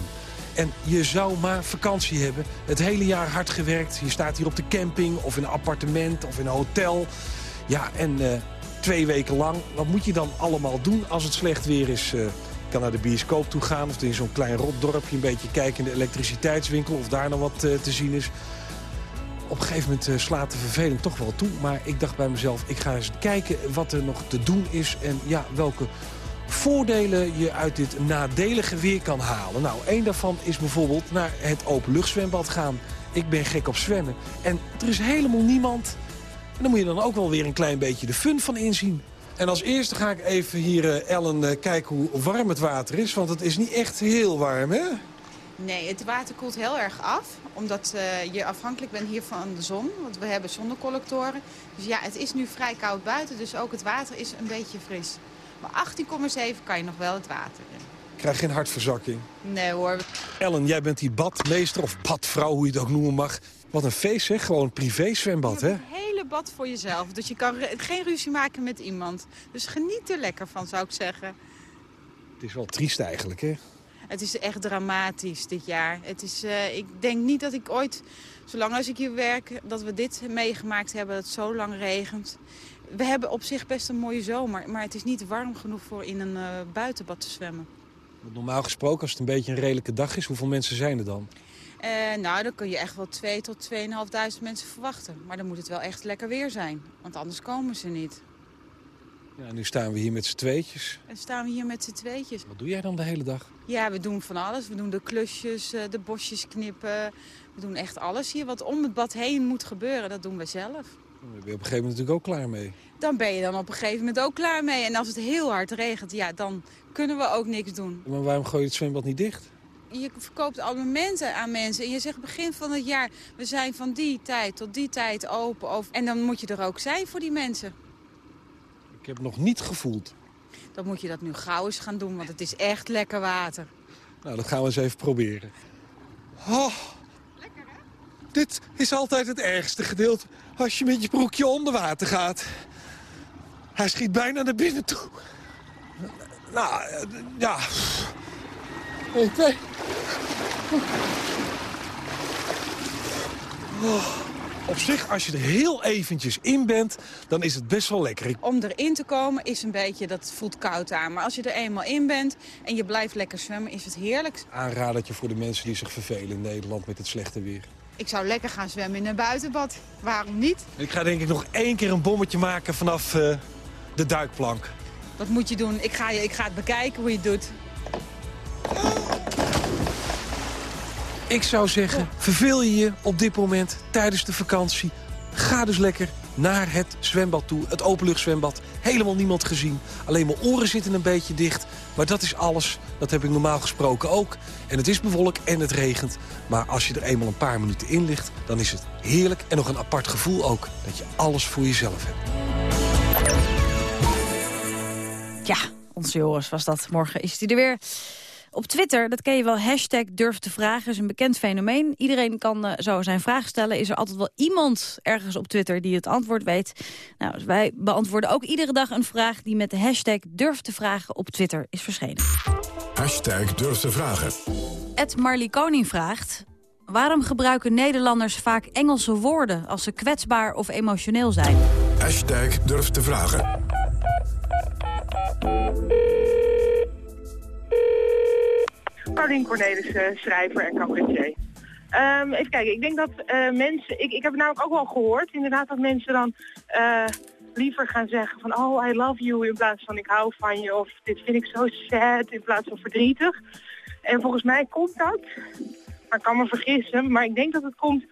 En je zou maar vakantie hebben. Het hele jaar hard gewerkt. Je staat hier op de camping of in een appartement of in een hotel. Ja, en eh, twee weken lang. Wat moet je dan allemaal doen als het slecht weer is? Eh, kan naar de bioscoop toe gaan of in zo'n klein rotdorpje... een beetje kijken in de elektriciteitswinkel of daar nog wat eh, te zien is. Op een gegeven moment eh, slaat de verveling toch wel toe. Maar ik dacht bij mezelf, ik ga eens kijken wat er nog te doen is... en ja, welke voordelen je uit dit nadelige weer kan halen. Nou, één daarvan is bijvoorbeeld naar het openluchtzwembad gaan. Ik ben gek op zwemmen. En er is helemaal niemand. En dan moet je dan ook wel weer een klein beetje de fun van inzien. En als eerste ga ik even hier, eh, Ellen, eh, kijken hoe warm het water is. Want het is niet echt heel warm, hè? Nee, het water koelt heel erg af. Omdat eh, je afhankelijk bent hier van de zon. Want we hebben zonnecollectoren. Dus ja, het is nu vrij koud buiten. Dus ook het water is een beetje fris. Maar 18,7 kan je nog wel het water in. Krijg geen hartverzakking. Nee hoor. Ellen, jij bent die badmeester of badvrouw, hoe je het ook noemen mag. Wat een feest, zeg. Gewoon een privé-zwembad, hè? Een hele bad voor jezelf. Dus je kan geen ruzie maken met iemand. Dus geniet er lekker van, zou ik zeggen. Het is wel triest eigenlijk, hè? Het is echt dramatisch dit jaar. Het is, eh, ik denk niet dat ik ooit, zolang als ik hier werk, dat we dit meegemaakt hebben, dat het zo lang regent. We hebben op zich best een mooie zomer, maar het is niet warm genoeg voor in een eh, buitenbad te zwemmen. Normaal gesproken, als het een beetje een redelijke dag is, hoeveel mensen zijn er dan? Eh, nou, dan kun je echt wel 2 tot 2.500 mensen verwachten. Maar dan moet het wel echt lekker weer zijn, want anders komen ze niet. Ja, nu staan we hier met z'n tweetjes. En staan we hier met z'n tweetjes. Wat doe jij dan de hele dag? Ja, we doen van alles. We doen de klusjes, eh, de bosjes knippen. We doen echt alles hier wat om het bad heen moet gebeuren. Dat doen we zelf. Daar ben je op een gegeven moment natuurlijk ook klaar mee. Dan ben je dan op een gegeven moment ook klaar mee. En als het heel hard regent, ja, dan kunnen we ook niks doen. Maar waarom gooi je het zwembad niet dicht? Je verkoopt abonnementen aan mensen. En je zegt begin van het jaar, we zijn van die tijd tot die tijd open. Of... En dan moet je er ook zijn voor die mensen. Ik heb het nog niet gevoeld. Dan moet je dat nu gauw eens gaan doen, want het is echt lekker water. Nou, dat gaan we eens even proberen. Oh, dit is altijd het ergste gedeelte als je met je broekje onder water gaat. Hij schiet bijna naar binnen toe. Nou, ja. Eén, twee. Oh. Op zich, als je er heel eventjes in bent, dan is het best wel lekker. Om erin te komen is een beetje, dat voelt koud aan. Maar als je er eenmaal in bent en je blijft lekker zwemmen, is het heerlijk. Aanradertje voor de mensen die zich vervelen in Nederland met het slechte weer. Ik zou lekker gaan zwemmen in een buitenbad. Waarom niet? Ik ga denk ik nog één keer een bommetje maken vanaf eh, de duikplank. Wat moet je doen? Ik ga, je, ik ga het bekijken hoe je het doet. Ik zou zeggen, verveel je je op dit moment tijdens de vakantie. Ga dus lekker naar het zwembad toe, het openluchtzwembad. Helemaal niemand gezien. Alleen mijn oren zitten een beetje dicht. Maar dat is alles. Dat heb ik normaal gesproken ook. En het is bewolkt en het regent. Maar als je er eenmaal een paar minuten in ligt... dan is het heerlijk en nog een apart gevoel ook... dat je alles voor jezelf hebt. Ja, onze Joris was dat. Morgen is hij er weer. Op Twitter, dat ken je wel, hashtag durf te vragen, is een bekend fenomeen. Iedereen kan eh, zo zijn vraag stellen. Is er altijd wel iemand ergens op Twitter die het antwoord weet? Nou, dus wij beantwoorden ook iedere dag een vraag die met de hashtag durf te vragen op Twitter is verschenen. Hashtag durf te vragen. Ed Marley Koning vraagt... Waarom gebruiken Nederlanders vaak Engelse woorden als ze kwetsbaar of emotioneel zijn? Hashtag durf te vragen. Paulien Cornelissen, schrijver en cabaretier. Ehm, even kijken, ik denk dat eh, mensen... Ik, ik heb het namelijk ook wel gehoord, inderdaad, dat mensen dan eh, liever gaan zeggen van... Oh, I love you, in plaats van ik hou van je. Of dit vind ik zo sad, in plaats van verdrietig. En volgens mij komt dat, maar ik kan me vergissen... maar ik denk dat het komt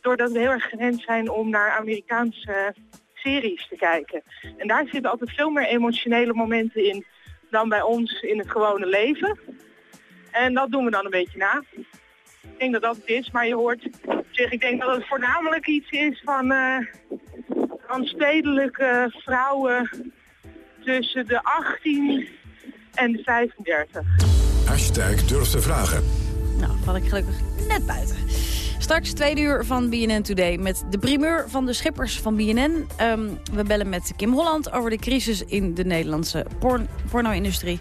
doordat we heel erg gewend zijn om naar Amerikaanse series te kijken. En daar zitten altijd veel meer emotionele momenten in dan bij ons in het gewone leven. En dat doen we dan een beetje na. Ik denk dat dat het is, maar je hoort zeg, ik denk dat het voornamelijk iets is van, eh van stedelijke vrouwen tussen de 18 en de 35. Hashtag durf te vragen. Nou, val ik gelukkig net buiten. Straks tweede uur van BNN Today met de primeur van de schippers van BNN. Ehm, we bellen met Kim Holland over de crisis in de Nederlandse porn porno-industrie.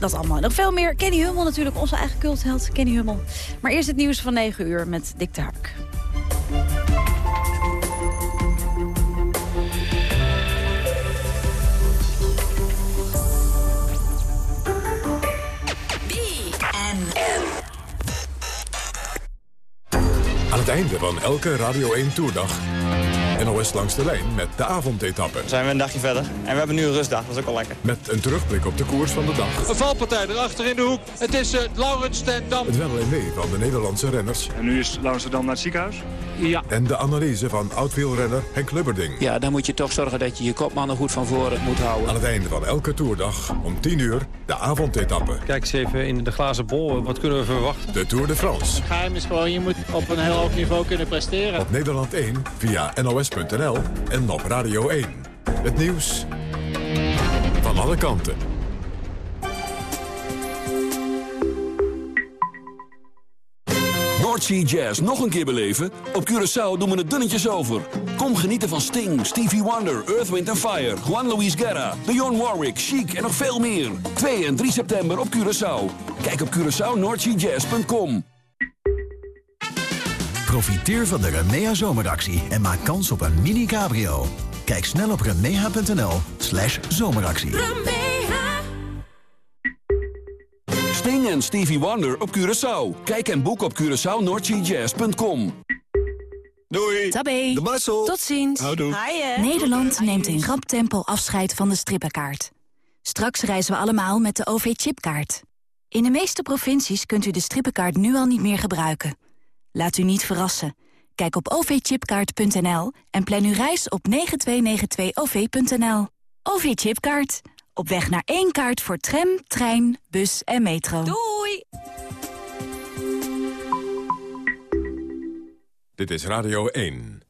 Dat allemaal nog veel meer. Kenny Hummel natuurlijk, onze eigen cultheld Kenny Hummel. Maar eerst het nieuws van 9 uur met Dick de Hark. Aan het einde van elke Radio 1 Tourdag. NOS langs de lijn met de avondetappe. Zijn we een dagje verder. En we hebben nu een rustdag, dat is ook wel lekker. Met een terugblik op de koers van de dag. Een valpartij erachter in de hoek. Het is uh, Laurens ten Dam. Het wel en wee van de Nederlandse renners. En nu is Laurens ten Dam naar het ziekenhuis? Ja. En de analyse van oud-wielrenner Henk Lubberding. Ja, dan moet je toch zorgen dat je je kopmannen goed van voren moet houden. Aan het einde van elke toerdag om 10 uur de avondetappe. Kijk eens even in de glazen bol. Wat kunnen we verwachten? De Tour de France. Het geheim is gewoon, je moet op een heel hoog niveau kunnen presteren. Op Nederland 1 via nos.nl en op Radio 1. Het nieuws van alle kanten. Noordsea Jazz nog een keer beleven? Op Curaçao doen we het dunnetjes over. Kom genieten van Sting, Stevie Wonder, Earth, Wind Fire... Juan Luis Guerra, Dionne Warwick, Chic en nog veel meer. 2 en 3 september op Curaçao. Kijk op CuraçaoNoordseaJazz.com. Profiteer van de Remea zomeractie en maak kans op een mini-cabrio. Kijk snel op remea.nl slash zomeractie. Sting en Stevie Wonder op Curaçao. Kijk en boek op CuraçaoNoordseaJazz.com. Doei. Tabé. De Marcel. Tot ziens. Houdoe. Nederland neemt in rap tempo afscheid van de strippenkaart. Straks reizen we allemaal met de OV-chipkaart. In de meeste provincies kunt u de strippenkaart nu al niet meer gebruiken. Laat u niet verrassen. Kijk op ovchipkaart.nl en plan uw reis op 9292-OV.nL. OV-chipkaart. Op weg naar één kaart voor tram, trein, bus en metro. Doei! Dit is Radio 1.